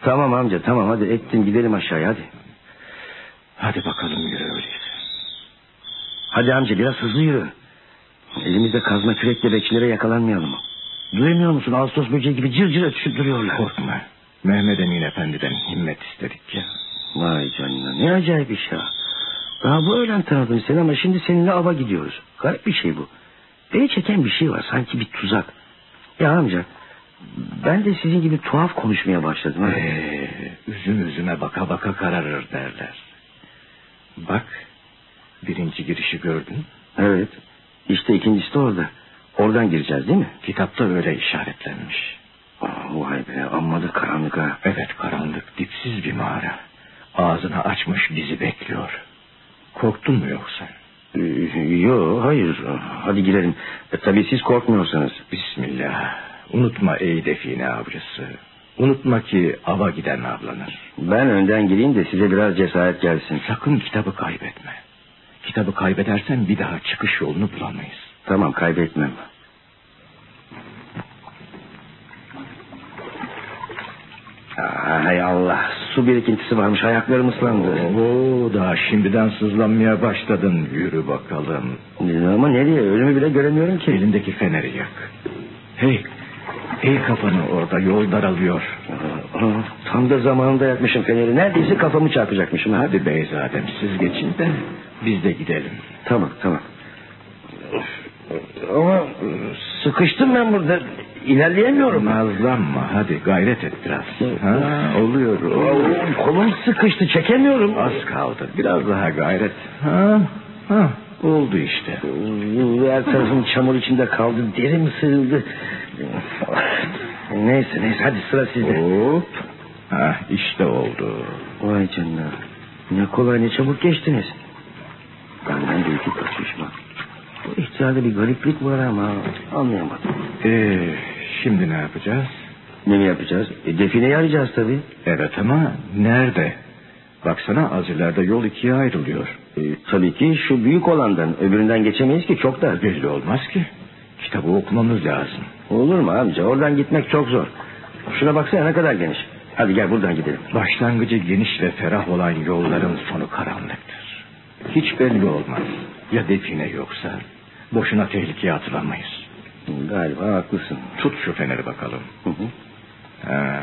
Tamam amca tamam hadi ettim gidelim aşağıya hadi. Hadi bakalım yürü öyleyse. Hadi amca biraz hızlı yürü. Elimizde kazma kürekle bekçilere yakalanmayalım. Duymuyor musun Ağustos böceği gibi cır cır ötüşüp duruyorlar. Korkma. Mehmet Emin Efendi'den himmet istedik ya. Vay canına ne acayip iş ya. Daha bu öğlen tanıdım seni ama şimdi seninle ava gidiyoruz. Garip bir şey bu. Beni çeken bir şey var sanki bir tuzak. Ya amca ben de sizin gibi tuhaf konuşmaya başladım. Ha? Ee, üzüm üzüme baka baka kararır derler. Bak birinci girişi gördün. Evet işte ikincisi de orada. Oradan gireceğiz değil mi? Kitapta öyle işaretlenmiş. Vay be amma da karanlık ha. Evet karanlık dipsiz bir mağara. Ağzını açmış bizi bekliyor. Korktun mu yoksa? Ee, Yo hayır hadi girelim. E, tabii siz korkmuyorsanız. Bismillah. Unutma ey define avcısı. Unutma ki ava giden avlanır. Ben önden gireyim de size biraz cesaret gelsin. Sakın kitabı kaybetme. Kitabı kaybedersen bir daha çıkış yolunu bulamayız. Tamam kaybetmem. Aa, Hay Allah su birikintisi varmış ayaklarım ıslandı. Oo, daha şimdiden sızlanmaya başladın. Yürü bakalım. Ama nereye önümü bile göremiyorum ki. Elindeki feneri yak. Hey, hey kafanı orada yol daralıyor. Aa, Tam da zamanında yakmışım feneri. Neredeyse kafamı çarpacakmışım. Hadi. Beyzadem siz geçin de biz de gidelim. Tamam tamam. Ama e, sıkıştım ben burada. İlerleyemiyorum. Nazlanma hadi gayret et biraz. Ha, oluyor. oluyor. Kolum sıkıştı çekemiyorum. Az kaldı biraz daha gayret. Ha, ha, oldu işte. Her tarafım çamur içinde kaldı. Derim sığıldı. Neyse neyse hadi sıra sizde. Hop. Ha, işte oldu. Vay canına. Ne kolay ne çabuk geçtiniz. Benden de iki kaçışma. İhtiyarda bir gariplik var ama anlayamadım. Ee, şimdi ne yapacağız? Ne mi yapacağız? E, defineyi arayacağız tabii. Evet ama nerede? Baksana az ileride yol ikiye ayrılıyor. E, tabii ki şu büyük olandan öbüründen geçemeyiz ki çok dar. Belli olmaz ki. Kitabı okumamız lazım. Olur mu amca oradan gitmek çok zor. Şuna baksana ne kadar geniş. Hadi gel buradan gidelim. Başlangıcı geniş ve ferah olan yolların sonu karanlıktır. Hiç belli olmaz. Ya define yoksa boşuna tehlikeye atılamayız. Galiba haklısın. Tut şu feneri bakalım. Hı hı. Ha,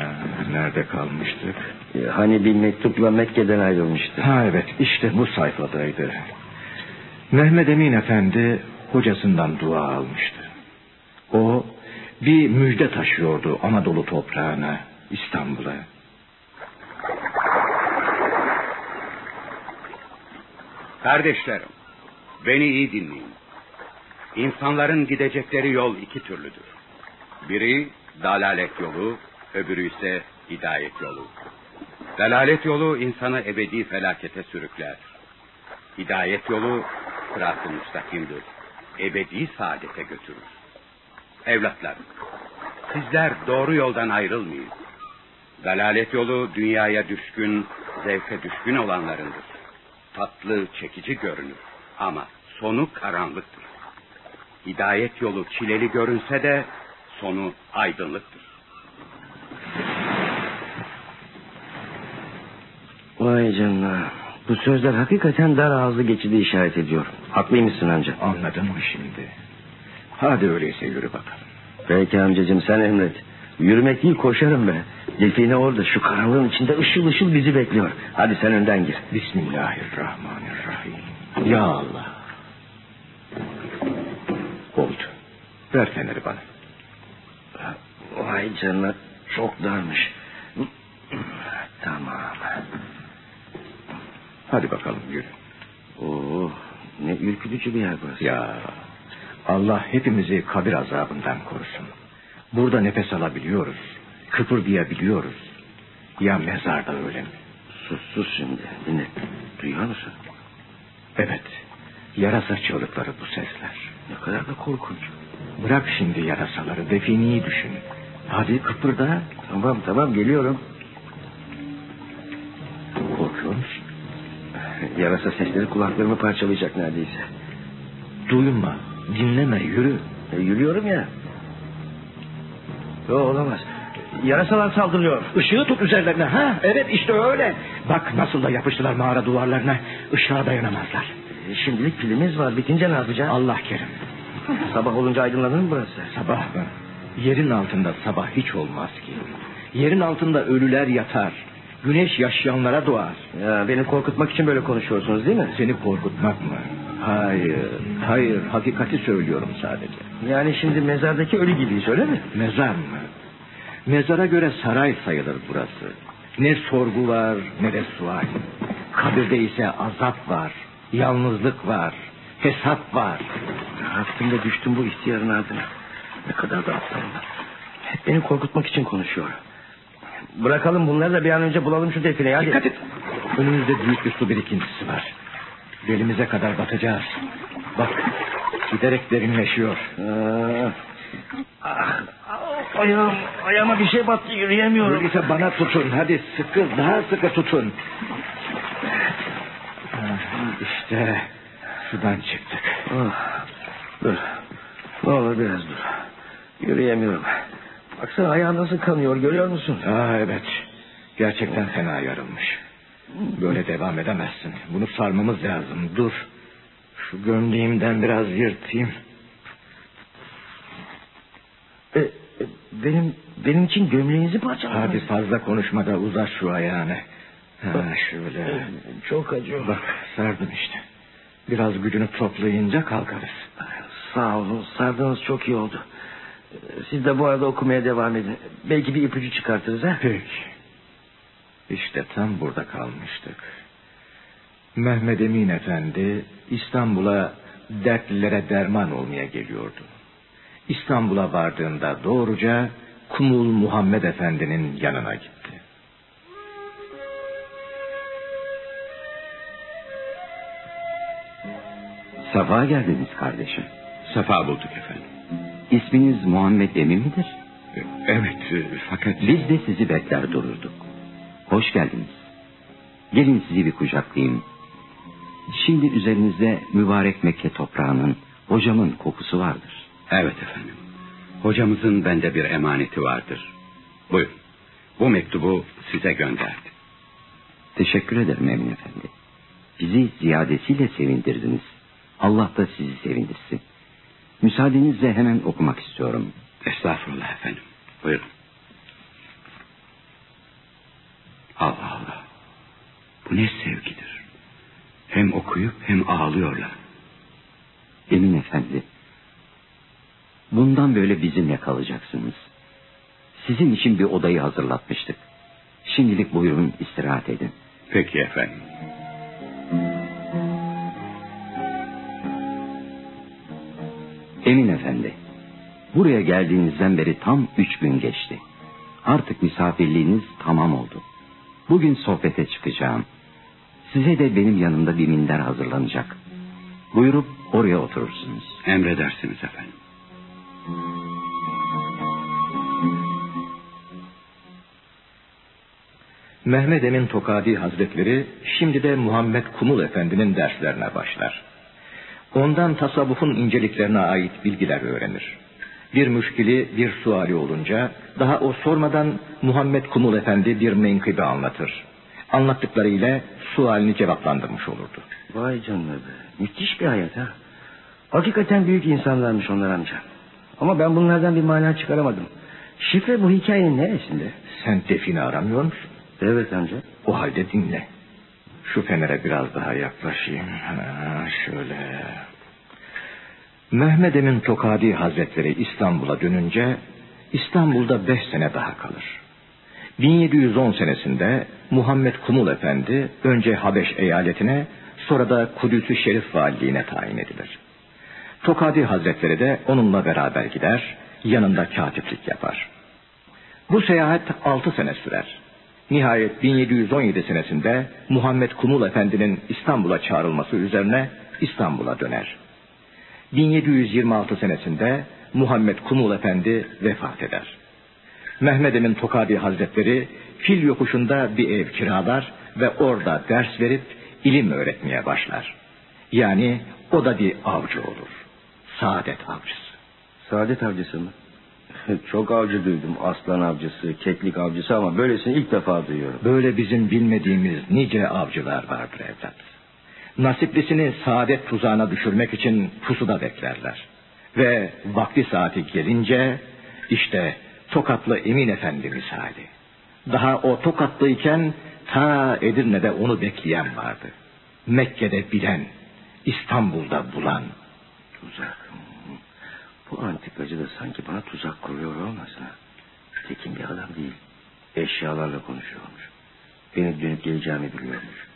nerede kalmıştık? E, hani bir mektupla Mekke'den ayrılmıştı. Ha evet işte bu sayfadaydı. Mehmet Emin Efendi hocasından dua almıştı. O bir müjde taşıyordu Anadolu toprağına, İstanbul'a. Kardeşlerim, beni iyi dinleyin. İnsanların gidecekleri yol iki türlüdür. Biri dalalet yolu, öbürü ise hidayet yolu. Dalalet yolu insanı ebedi felakete sürükler. Hidayet yolu sırat-ı müstakimdir. Ebedi saadete götürür. Evlatlarım, sizler doğru yoldan ayrılmayın. Dalalet yolu dünyaya düşkün, zevke düşkün olanlarındır. Tatlı, çekici görünür ama sonu karanlıktır. Hidayet yolu çileli görünse de sonu aydınlıktır. Vay canına. Bu sözler hakikaten dar ağızlı geçidi işaret ediyor. Haklıymışsın amca. Anladın mı şimdi? Hadi öyleyse yürü bakalım. Peki amcacığım sen emret. Yürümek değil koşarım be. Define orada şu karanlığın içinde ışıl ışıl bizi bekliyor. Hadi sen önden gir. Bismillahirrahmanirrahim. Ya Allah. Oldu. Ver feneri bana. Vay canına çok darmış. Tamam. Hadi bakalım yürü. Oo, ne ürkütücü bir yer burası. Ya Allah hepimizi kabir azabından korusun. Burada nefes alabiliyoruz. Kıpırdayabiliyoruz. Ya mezarda öyle mi? Sus sus şimdi. Dinle. Duyuyor musun? Evet. Yarasa çığlıkları bu sesler. Ne kadar da korkunç. Bırak şimdi yarasaları. Definiyi düşün. Hadi kıpırda. Tamam tamam geliyorum. Korkuyor musun? Yarasa sesleri kulaklarımı parçalayacak neredeyse. Duyma. Dinleme. Yürü. E, yürüyorum ya. Yo olamaz. Yarasalar saldırıyor. Işığı tut üzerlerine. Ha, evet işte öyle. Bak nasıl da yapıştılar mağara duvarlarına. Işığa dayanamazlar. Şimdilik pilimiz var. Bitince ne yapacağız? Allah kerim. Sabah olunca aydınlanır mı burası? Sabah mı? Yerin altında sabah hiç olmaz ki. Yerin altında ölüler yatar. Güneş yaşayanlara doğar. Ya beni korkutmak için böyle konuşuyorsunuz değil mi? Seni korkutmak mı? Hayır, hayır. Hakikati söylüyorum sadece. Yani şimdi mezardaki ölü gibiyiz öyle mi? Mezar mı? Mezara göre saray sayılır burası. Ne sorgu var ne de sual. Kabirde ise azap var, yalnızlık var, hesap var. De düştüm bu ihtiyarın ardına. Ne kadar da aptalım. Hep beni korkutmak için konuşuyor. Bırakalım bunları da bir an önce bulalım şu defineyi hadi. Dikkat et. Önümüzde büyük bir su birikintisi var. Belimize kadar batacağız. Bak giderek derinleşiyor. Aa, ah, ayağım, ayağıma bir şey battı yürüyemiyorum. Öyleyse bana tutun. Hadi sıkı daha sıkı tutun. İşte sudan çıktık. Ah, dur. Ne olur biraz dur. Yürüyemiyorum. Baksana ayağım nasıl kanıyor görüyor musun? Aa, Ah, evet. Gerçekten fena yarılmış. Böyle devam edemezsin. Bunu sarmamız lazım. Dur. Şu gömleğimden biraz yırtayım. E, e, benim benim için gömleğinizi parçaladınız. Hadi fazla konuşma da uzat şu ayağını. Ha, şöyle. E, Çok acıyor. Bak sardım işte. Biraz gücünü toplayınca kalkarız. Sağ olun sardığınız çok iyi oldu. E, Siz de bu arada okumaya devam edin. Belki bir ipucu çıkartırız ha. Peki. İşte tam burada kalmıştık. Mehmet Emin Efendi İstanbul'a dertlilere derman olmaya geliyordu. İstanbul'a vardığında doğruca Kumul Muhammed Efendi'nin yanına gitti. Safa geldiniz kardeşim. Sefa bulduk efendim. İsminiz Muhammed Emin midir? Evet e, fakat... Biz de sizi bekler dururduk. Hoş geldiniz. Gelin sizi bir kucaklayayım. Şimdi üzerinizde mübarek Mekke toprağının, hocamın kokusu vardır. Evet efendim. Hocamızın bende bir emaneti vardır. Buyurun. Bu mektubu size gönderdi. Teşekkür ederim Emin Efendi. Bizi ziyadesiyle sevindirdiniz. Allah da sizi sevindirsin. Müsaadenizle hemen okumak istiyorum. Estağfurullah efendim. Buyurun. Allah Allah. Bu ne sevgidir. Hem okuyup hem ağlıyorlar. Emin Efendi, Bundan böyle bizimle kalacaksınız. Sizin için bir odayı hazırlatmıştık. Şimdilik buyurun istirahat edin. Peki efendim. Efendi, buraya geldiğinizden beri tam üç gün geçti. Artık misafirliğiniz tamam oldu. Bugün sohbete çıkacağım. Size de benim yanımda bir minder hazırlanacak. Buyurup oraya oturursunuz. Emredersiniz efendim. Mehmet Emin Tokadi Hazretleri şimdi de Muhammed Kumul Efendi'nin derslerine başlar. Ondan tasavvufun inceliklerine ait bilgiler öğrenir. Bir müşkili, bir suali olunca daha o sormadan Muhammed Kumul Efendi bir menkıbe anlatır. Anlattıklarıyla sualini cevaplandırmış olurdu. Vay canına be. Müthiş bir hayat ha. Hakikaten büyük insanlarmış onlar amca. Ama ben bunlardan bir mana çıkaramadım. Şifre bu hikayenin neresinde? Sen defini aramıyor musun? Evet amca. O halde dinle. Şu fenere biraz daha yaklaşayım. Ha, şöyle. Mehmet Emin Tokadi Hazretleri İstanbul'a dönünce İstanbul'da beş sene daha kalır. 1710 senesinde Muhammed Kumul Efendi önce Habeş eyaletine sonra da Kudüs-ü Şerif valiliğine tayin edilir. Tokadi Hazretleri de onunla beraber gider, yanında katiplik yapar. Bu seyahat altı sene sürer. Nihayet 1717 senesinde Muhammed Kumul Efendi'nin İstanbul'a çağrılması üzerine İstanbul'a döner. 1726 senesinde Muhammed Kumul Efendi vefat eder. Mehmet Emin Tokadi Hazretleri Fil Yokuşu'nda bir ev kiralar ve orada ders verip ilim öğretmeye başlar. Yani o da bir avcı olur. Saadet avcısı. Saadet avcısı mı? Çok avcı duydum. Aslan avcısı, keklik avcısı ama böylesini ilk defa duyuyorum. Böyle bizim bilmediğimiz nice avcılar vardır evlat. Nasiplisini saadet tuzağına düşürmek için pusuda beklerler. Ve vakti saati gelince işte Tokatlı Emin Efendi misali. Daha o Tokatlıyken ta Edirne'de onu bekleyen vardı. Mekke'de bilen, İstanbul'da bulan. Tuzak. Bu antikacı da sanki bana tuzak kuruyor olmasın. Tekin bir adam değil. Eşyalarla konuşuyormuş. Beni dönüp geleceğimi biliyormuş.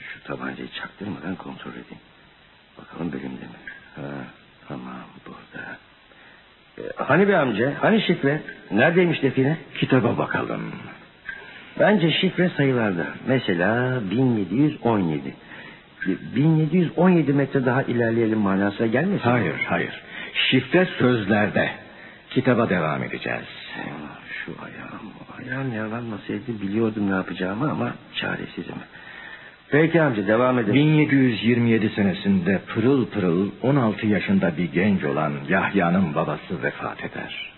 Şu tabancayı çaktırmadan kontrol edeyim. Bakalım benimde mi? Ha, tamam burada. Ee, hani bir amca? Hani şifre? Neredeymiş define? Kitaba bakalım. Bence şifre sayılarda. Mesela 1717. 1717 metre daha ilerleyelim manasına gelmesin. Hayır, hayır. Şifre sözlerde. Kitaba devam edeceğiz. Şu ayağım, ayağım yaralanmasaydı biliyordum ne yapacağımı ama çaresizim. Peki amca devam edelim. 1727 senesinde pırıl pırıl 16 yaşında bir genç olan Yahya'nın babası vefat eder.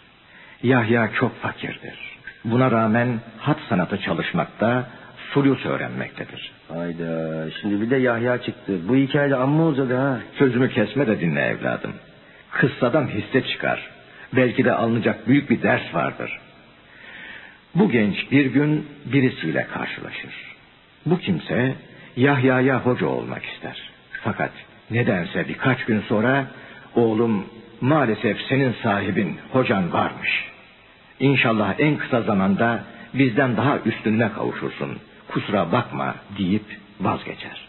Yahya çok fakirdir. Buna rağmen hat sanatı çalışmakta, sulus öğrenmektedir. Hayda şimdi bir de Yahya çıktı. Bu hikayede amma uzadı ha. Sözümü kesme de dinle evladım. Kıssadan hisse çıkar. Belki de alınacak büyük bir ders vardır. Bu genç bir gün birisiyle karşılaşır. Bu kimse Yahya'ya hoca olmak ister. Fakat nedense birkaç gün sonra oğlum maalesef senin sahibin hocan varmış. İnşallah en kısa zamanda bizden daha üstününe kavuşursun. Kusura bakma deyip vazgeçer.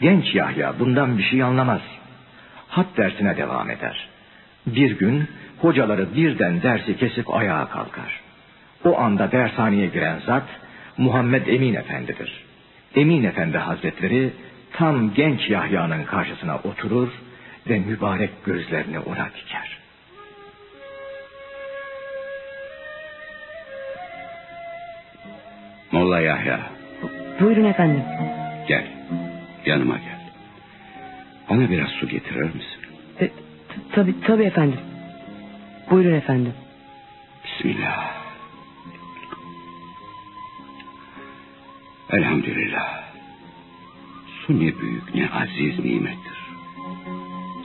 Genç Yahya bundan bir şey anlamaz. Hat dersine devam eder. Bir gün hocaları birden dersi kesip ayağa kalkar. O anda dershaneye giren zat Muhammed Emin Efendi'dir. Emin Efendi Hazretleri tam genç Yahya'nın karşısına oturur ve mübarek gözlerini ona diker. Molla Yahya Buyurun efendim. gel. Yanıma gel. Bana biraz su getirir misin? E, t- tabii tabii efendim. Buyurun efendim. Bismillah. Elhamdülillah. Su ne büyük ne aziz nimettir.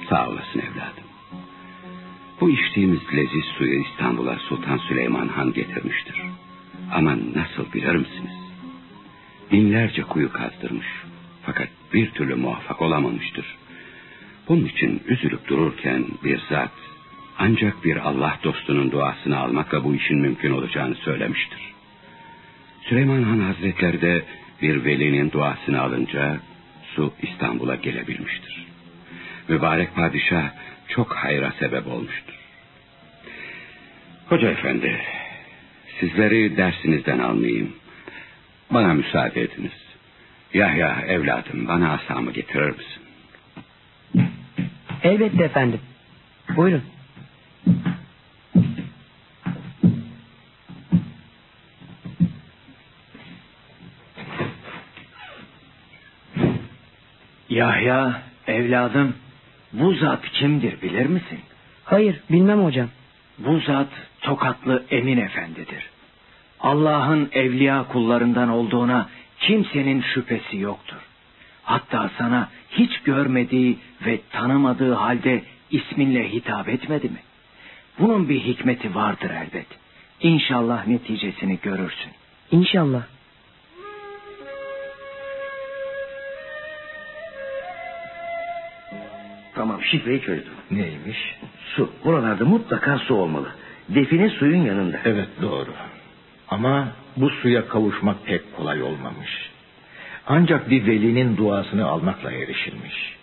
Sağ olasın evladım. Bu içtiğimiz leziz suyu İstanbul'a Sultan Süleyman Han getirmiştir. Ama nasıl bilir misiniz? Binlerce kuyu kazdırmış. Fakat bir türlü muvaffak olamamıştır. Bunun için üzülüp dururken bir zat ancak bir Allah dostunun duasını almakla bu işin mümkün olacağını söylemiştir. Süleyman Han Hazretleri de bir velinin duasını alınca su İstanbul'a gelebilmiştir. Mübarek padişah çok hayra sebep olmuştur. Hoca efendi, sizleri dersinizden almayayım. Bana müsaade ediniz. Yahya evladım bana asamı getirir misin? Elbette efendim. Buyurun. Yahya evladım bu zat kimdir bilir misin? Hayır bilmem hocam. Bu zat Tokatlı Emin Efendidir. Allah'ın evliya kullarından olduğuna kimsenin şüphesi yoktur. Hatta sana hiç görmediği ve tanımadığı halde isminle hitap etmedi mi? Bunun bir hikmeti vardır elbet. İnşallah neticesini görürsün. İnşallah. Tamam şifreyi çözdüm. Neymiş? Su. Buralarda mutlaka su olmalı. Define suyun yanında. Evet doğru. Ama bu suya kavuşmak pek kolay olmamış. Ancak bir velinin duasını almakla erişilmiş.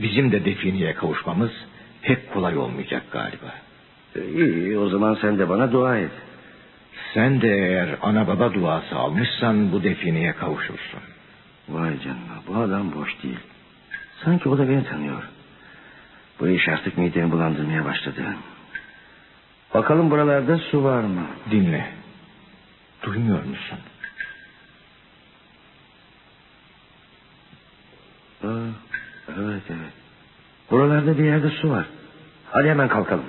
Bizim de defineye kavuşmamız pek kolay olmayacak galiba. İyi, iyi o zaman sen de bana dua et. Sen de eğer ana baba duası almışsan bu defineye kavuşursun. Vay canına bu adam boş değil. Sanki o da beni tanıyor. Bu iş artık midemi bulandırmaya başladı. Bakalım buralarda su var mı? Dinle. Duymuyor musun? Aa, evet evet. Buralarda bir yerde su var. Hadi hemen kalkalım.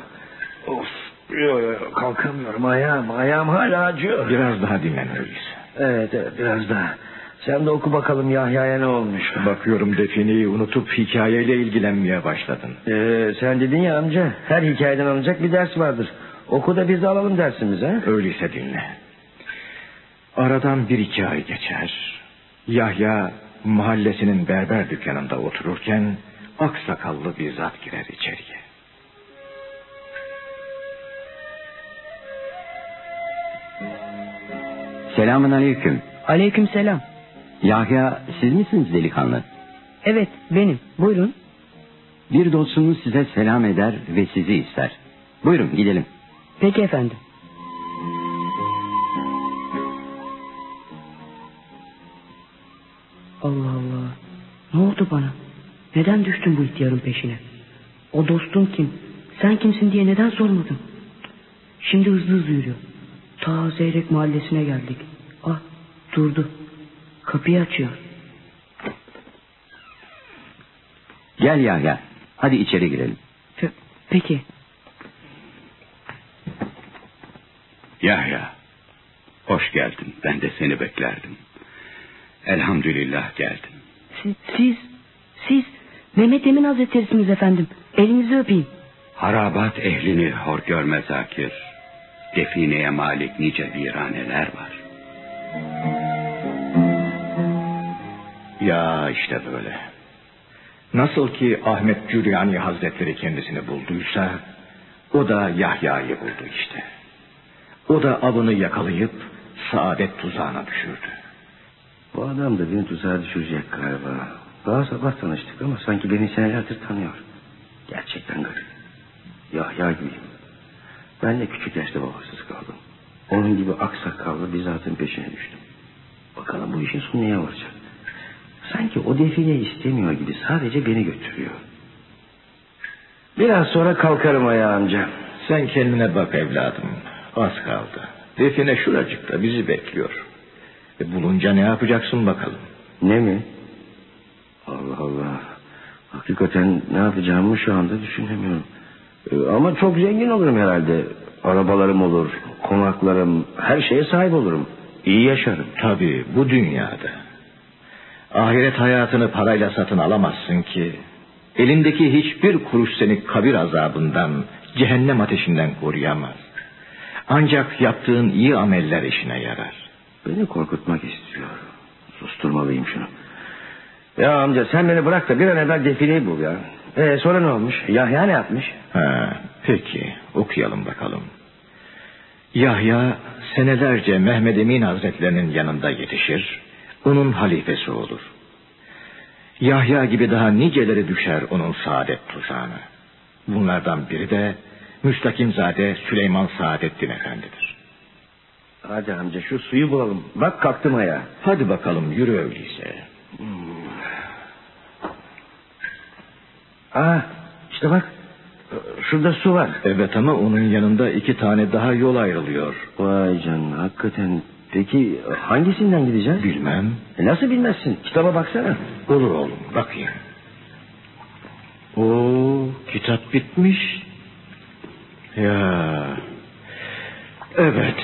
Of. Yo, yo, kalkamıyorum ayağım. Ayağım hala acıyor. Biraz daha dinlen öyleyse. Evet evet biraz daha. Sen de oku bakalım Yahya'ya ne olmuş. Bakıyorum defineyi unutup hikayeyle ilgilenmeye başladın. Ee, sen dedin ya amca her hikayeden alınacak bir ders vardır. Oku da biz de alalım dersimizi. Ha? Öyleyse dinle. Aradan bir iki ay geçer. Yahya mahallesinin berber dükkanında otururken aksakallı bir zat girer içeriye. Selamun aleyküm. Aleyküm selam. Yahya siz misiniz delikanlı? Evet benim. Buyurun. Bir dostunuz size selam eder ve sizi ister. Buyurun gidelim. Peki efendim. Ne oldu bana? Neden düştün bu ihtiyarın peşine? O dostun kim? Sen kimsin diye neden sormadın? Şimdi hızlı hızlı yürüyor. Ta Zeyrek mahallesine geldik. Ah durdu. Kapıyı açıyor. Gel Yahya. Hadi içeri girelim. Pe- peki. Yahya. Hoş geldin. Ben de seni beklerdim. Elhamdülillah geldin. Siz, siz, siz Mehmet Emin Hazretleri'siniz efendim. Elinizi öpeyim. Harabat ehlini hor görme Zakir. Defineye malik nice viraneler var. Ya işte böyle. Nasıl ki Ahmet Cüryani Hazretleri kendisini bulduysa o da Yahya'yı buldu işte. O da avını yakalayıp saadet tuzağına düşürdü. Bu adam da beni tuzağa düşürecek galiba. Daha sabah tanıştık ama sanki beni senelerdir tanıyor. Gerçekten garip. Yahya gibiyim. Ben de küçük yaşta babasız kaldım. Onun gibi aksakallı bir zatın peşine düştüm. Bakalım bu işin sonu neye varacak? Sanki o defile istemiyor gibi sadece beni götürüyor. Biraz sonra kalkarım ayağa amca. Sen kendine bak evladım. Az kaldı. Define şuracıkta bizi bekliyor. E bulunca ne yapacaksın bakalım. Ne mi? Allah Allah. Hakikaten ne yapacağımı şu anda düşünemiyorum. Ee, ama çok zengin olurum herhalde. Arabalarım olur, konaklarım, her şeye sahip olurum. İyi yaşarım. Tabii bu dünyada. Ahiret hayatını parayla satın alamazsın ki. Elindeki hiçbir kuruş seni kabir azabından, cehennem ateşinden koruyamaz. Ancak yaptığın iyi ameller işine yarar. Beni korkutmak istiyor. Susturmalıyım şunu. Ya amca sen beni bırak da bir an evvel defineyi bul ya. Ee, sonra ne olmuş? Yahya ne yapmış? Ha, peki okuyalım bakalım. Yahya senelerce Mehmed Emin Hazretlerinin yanında yetişir, onun halifesi olur. Yahya gibi daha niceleri düşer onun saadet tuzağına. Bunlardan biri de Müstakimzade Süleyman Saadettin Efendidir. Hadi amca şu suyu bulalım. Bak kalktım ayağa. Hadi bakalım yürü öyleyse. Aa, işte bak. Şurada su var. Evet ama onun yanında iki tane daha yol ayrılıyor. Vay canına hakikaten. Peki hangisinden gideceğiz? Bilmem. E nasıl bilmezsin? Kitaba baksana. Olur oğlum bakayım. Oo kitap bitmiş. Ya. Evet.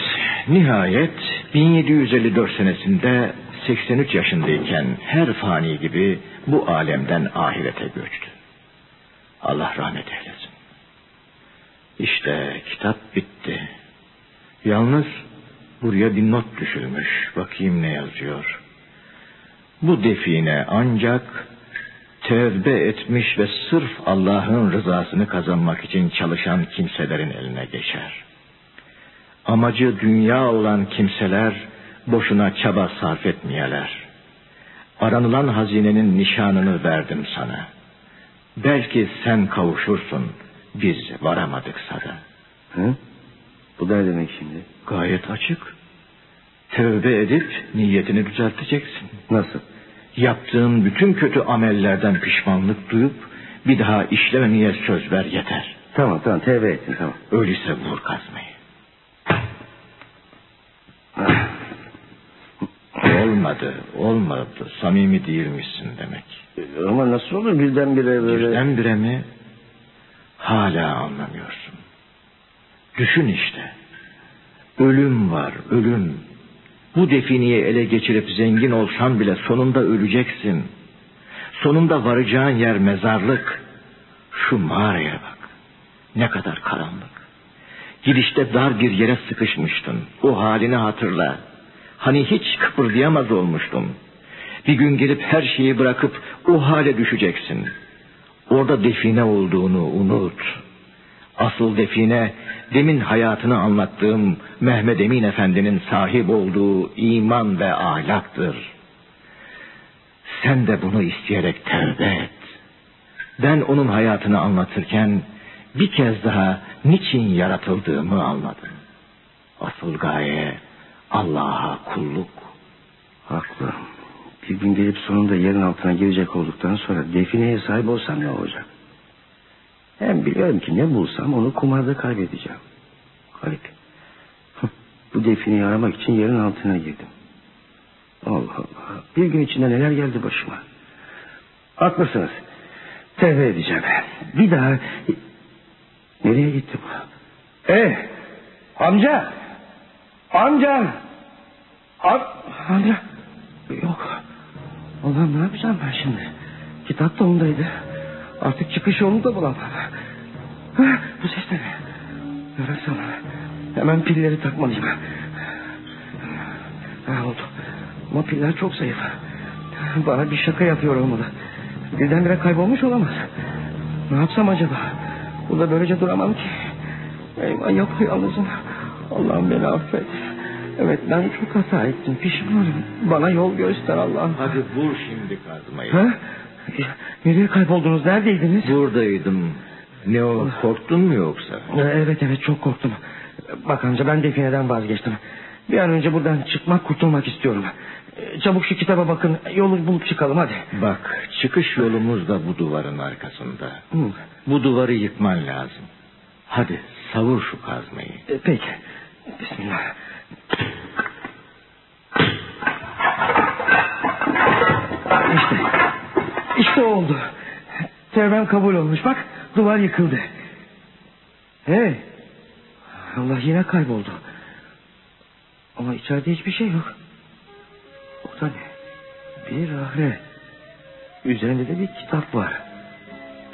Nihayet 1754 senesinde 83 yaşındayken her fani gibi bu alemden ahirete göçtü. Allah rahmet eylesin. İşte kitap bitti. Yalnız buraya bir not düşülmüş. Bakayım ne yazıyor. Bu define ancak tevbe etmiş ve sırf Allah'ın rızasını kazanmak için çalışan kimselerin eline geçer. Amacı dünya olan kimseler boşuna çaba sarf etmeyeler. Aranılan hazinenin nişanını verdim sana. Belki sen kavuşursun, biz varamadıksa da. Hı? Bu da ne demek şimdi? Gayet açık. Tövbe edip niyetini düzelteceksin. Nasıl? Yaptığın bütün kötü amellerden pişmanlık duyup bir daha işlememeye söz ver yeter. Tamam tamam tevbe ettim tamam. Öyleyse vur kazmayı. Olmadı, olmadı. Samimi değilmişsin demek. Ama nasıl olur birdenbire böyle... Birdenbire mi? Hala anlamıyorsun. Düşün işte. Ölüm var, ölüm. Bu definiyi ele geçirip zengin olsan bile sonunda öleceksin. Sonunda varacağın yer mezarlık. Şu mağaraya bak. Ne kadar karanlık. Gidişte dar bir yere sıkışmıştın. O halini hatırla. Hani hiç kıpırdayamaz olmuştun. Bir gün gelip her şeyi bırakıp o hale düşeceksin. Orada define olduğunu unut. Asıl define demin hayatını anlattığım Mehmet Emin Efendi'nin sahip olduğu iman ve ahlaktır. Sen de bunu isteyerek tevbe et. Ben onun hayatını anlatırken bir kez daha niçin yaratıldığımı anladım. Asıl gaye Allah'a kulluk. Haklı. Bir gün gelip sonunda yerin altına girecek olduktan sonra defineye sahip olsam ne olacak? Hem biliyorum ki ne bulsam onu kumarda kaybedeceğim. Garip. Bu defineyi aramak için yerin altına girdim. Allah Allah. Bir gün içinde neler geldi başıma. Haklısınız. Tevbe edeceğim. Bir daha... Nereye gitti bu? Eh! Amca! Amca! Am amca! Yok. Allah'ım ne yapacağım ben şimdi? Kitap da ondaydı. Artık çıkış yolunu da bulamam. Bu ses de ne? Yarasam. Hemen pilleri takmalıyım. Ha, oldu. Ama piller çok zayıf. Bana bir şaka yapıyor olmalı. Birdenbire kaybolmuş olamaz. Ne yapsam acaba? Burada böylece duramam ki. Eyvah yapayalnızım. Allah'ım beni affet. Evet ben çok hata ettim. Pişmanım. Bana yol göster Allah'ım. Hadi vur şimdi kazmayı. Ha? Nereye kayboldunuz? Neredeydiniz? Buradaydım. Ne o korktun mu yoksa? Evet evet çok korktum. Bak amca ben defineden vazgeçtim. Bir an önce buradan çıkmak kurtulmak istiyorum. Çabuk şu kitaba bakın yolu bulup çıkalım hadi. Bak çıkış yolumuz da bu duvarın arkasında. Hı. Bu duvarı yıkman lazım. Hadi savur şu kazmayı. E, Peki. Bismillah. İşte. İşte oldu. Tevbem kabul olmuş. Bak duvar yıkıldı. Hey. Allah yine kayboldu. Ama içeride hiçbir şey yok. O da ne? Bir ahre. Üzerinde de bir kitap var.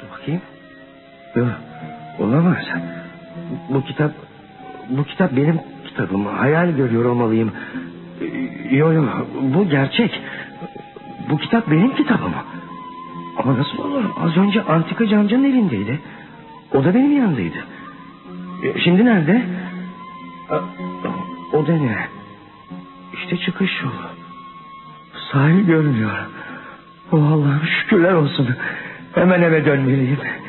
Dur bakayım. Yok. Olamaz. Bu, kitap bu kitap benim kitabım. Hayal görüyor olmalıyım. Yok yok bu gerçek. Bu kitap benim kitabım. Ama nasıl olur? Az önce antikacı amcanın elindeydi. O da benim yanındaydı. E, Şimdi nerede? O da ne? İşte çıkış yolu. Sahil görünüyor. Oh Allah'ım şükürler olsun. Hemen eve dönmeliyim. Bak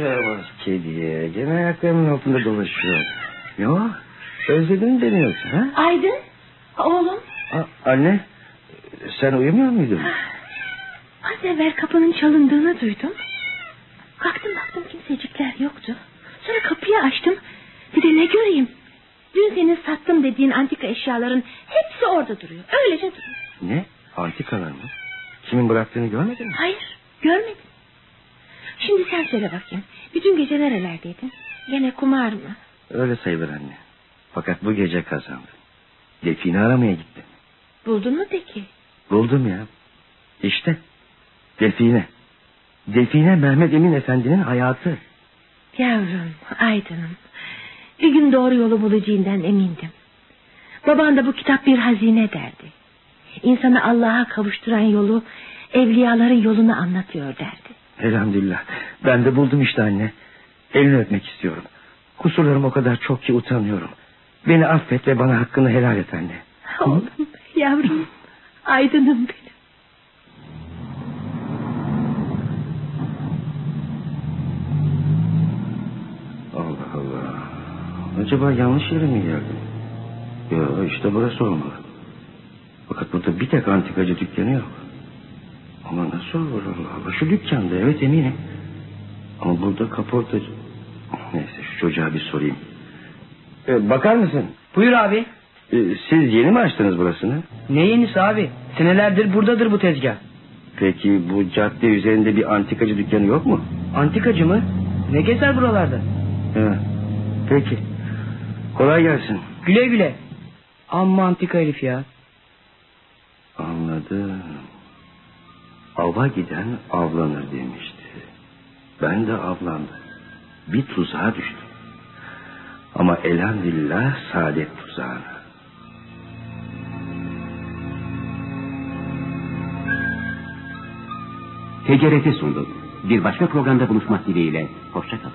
yaramaz kediye. Gene ayaklarımın altında dolaşıyor. Ne o? Özledin mi beni yoksa? Ha? Aydın, oğlum. A- anne, sen uyumuyor muydun? Az evvel kapının çalındığını duydum. Kalktım baktım kimsecikler yoktu. Sonra kapıyı açtım. Bir de ne göreyim? Dün senin sattım dediğin antika eşyaların hepsi orada duruyor. Öylece duruyor. Ne? Antikalar mı? Kimin bıraktığını görmedin mi? Hayır, görmedim. Şimdi sen söyle bakayım. Bütün gece nerelerdeydin? Gene kumar mı? Öyle sayılır anne. Fakat bu gece kazandım. Define aramaya gittim. Buldun mu peki? Buldum ya. İşte. Define. Define Mehmet Emin Efendi'nin hayatı. Yavrum, aydınım. Bir gün doğru yolu bulacağından emindim. Baban da bu kitap bir hazine derdi. İnsanı Allah'a kavuşturan yolu, evliyaların yolunu anlatıyor derdi. Elhamdülillah. Ben de buldum işte anne. Elini öpmek istiyorum. Kusurlarım o kadar çok ki utanıyorum. Beni affet ve bana hakkını helal et anne. Oğlum, yavrum, aydınım benim. Allah Allah. Acaba yanlış yere mi geldim? Ya işte burası olmalı. Fakat burada bir tek antikacı dükkanı yok. Ama nasıl olur Allah Allah. Şu dükkanda evet eminim. Ama burada kaportacı... Neyse şu çocuğa bir sorayım. Ee, bakar mısın? Buyur abi. Ee, siz yeni mi açtınız burasını? Ne yenisi abi? Senelerdir buradadır bu tezgah. Peki bu cadde üzerinde bir antikacı dükkanı yok mu? Antikacı mı? Ne gezer buralarda? He. Peki. Kolay gelsin. Güle güle. Amma antika herif ya. Anladım. Ava giden avlanır demişti. Ben de avlandım. Bir tuzağa düştüm. Ama elhamdülillah saadet tuzağına. TGRT sundu. Bir başka programda buluşmak dileğiyle. Hoşçakalın.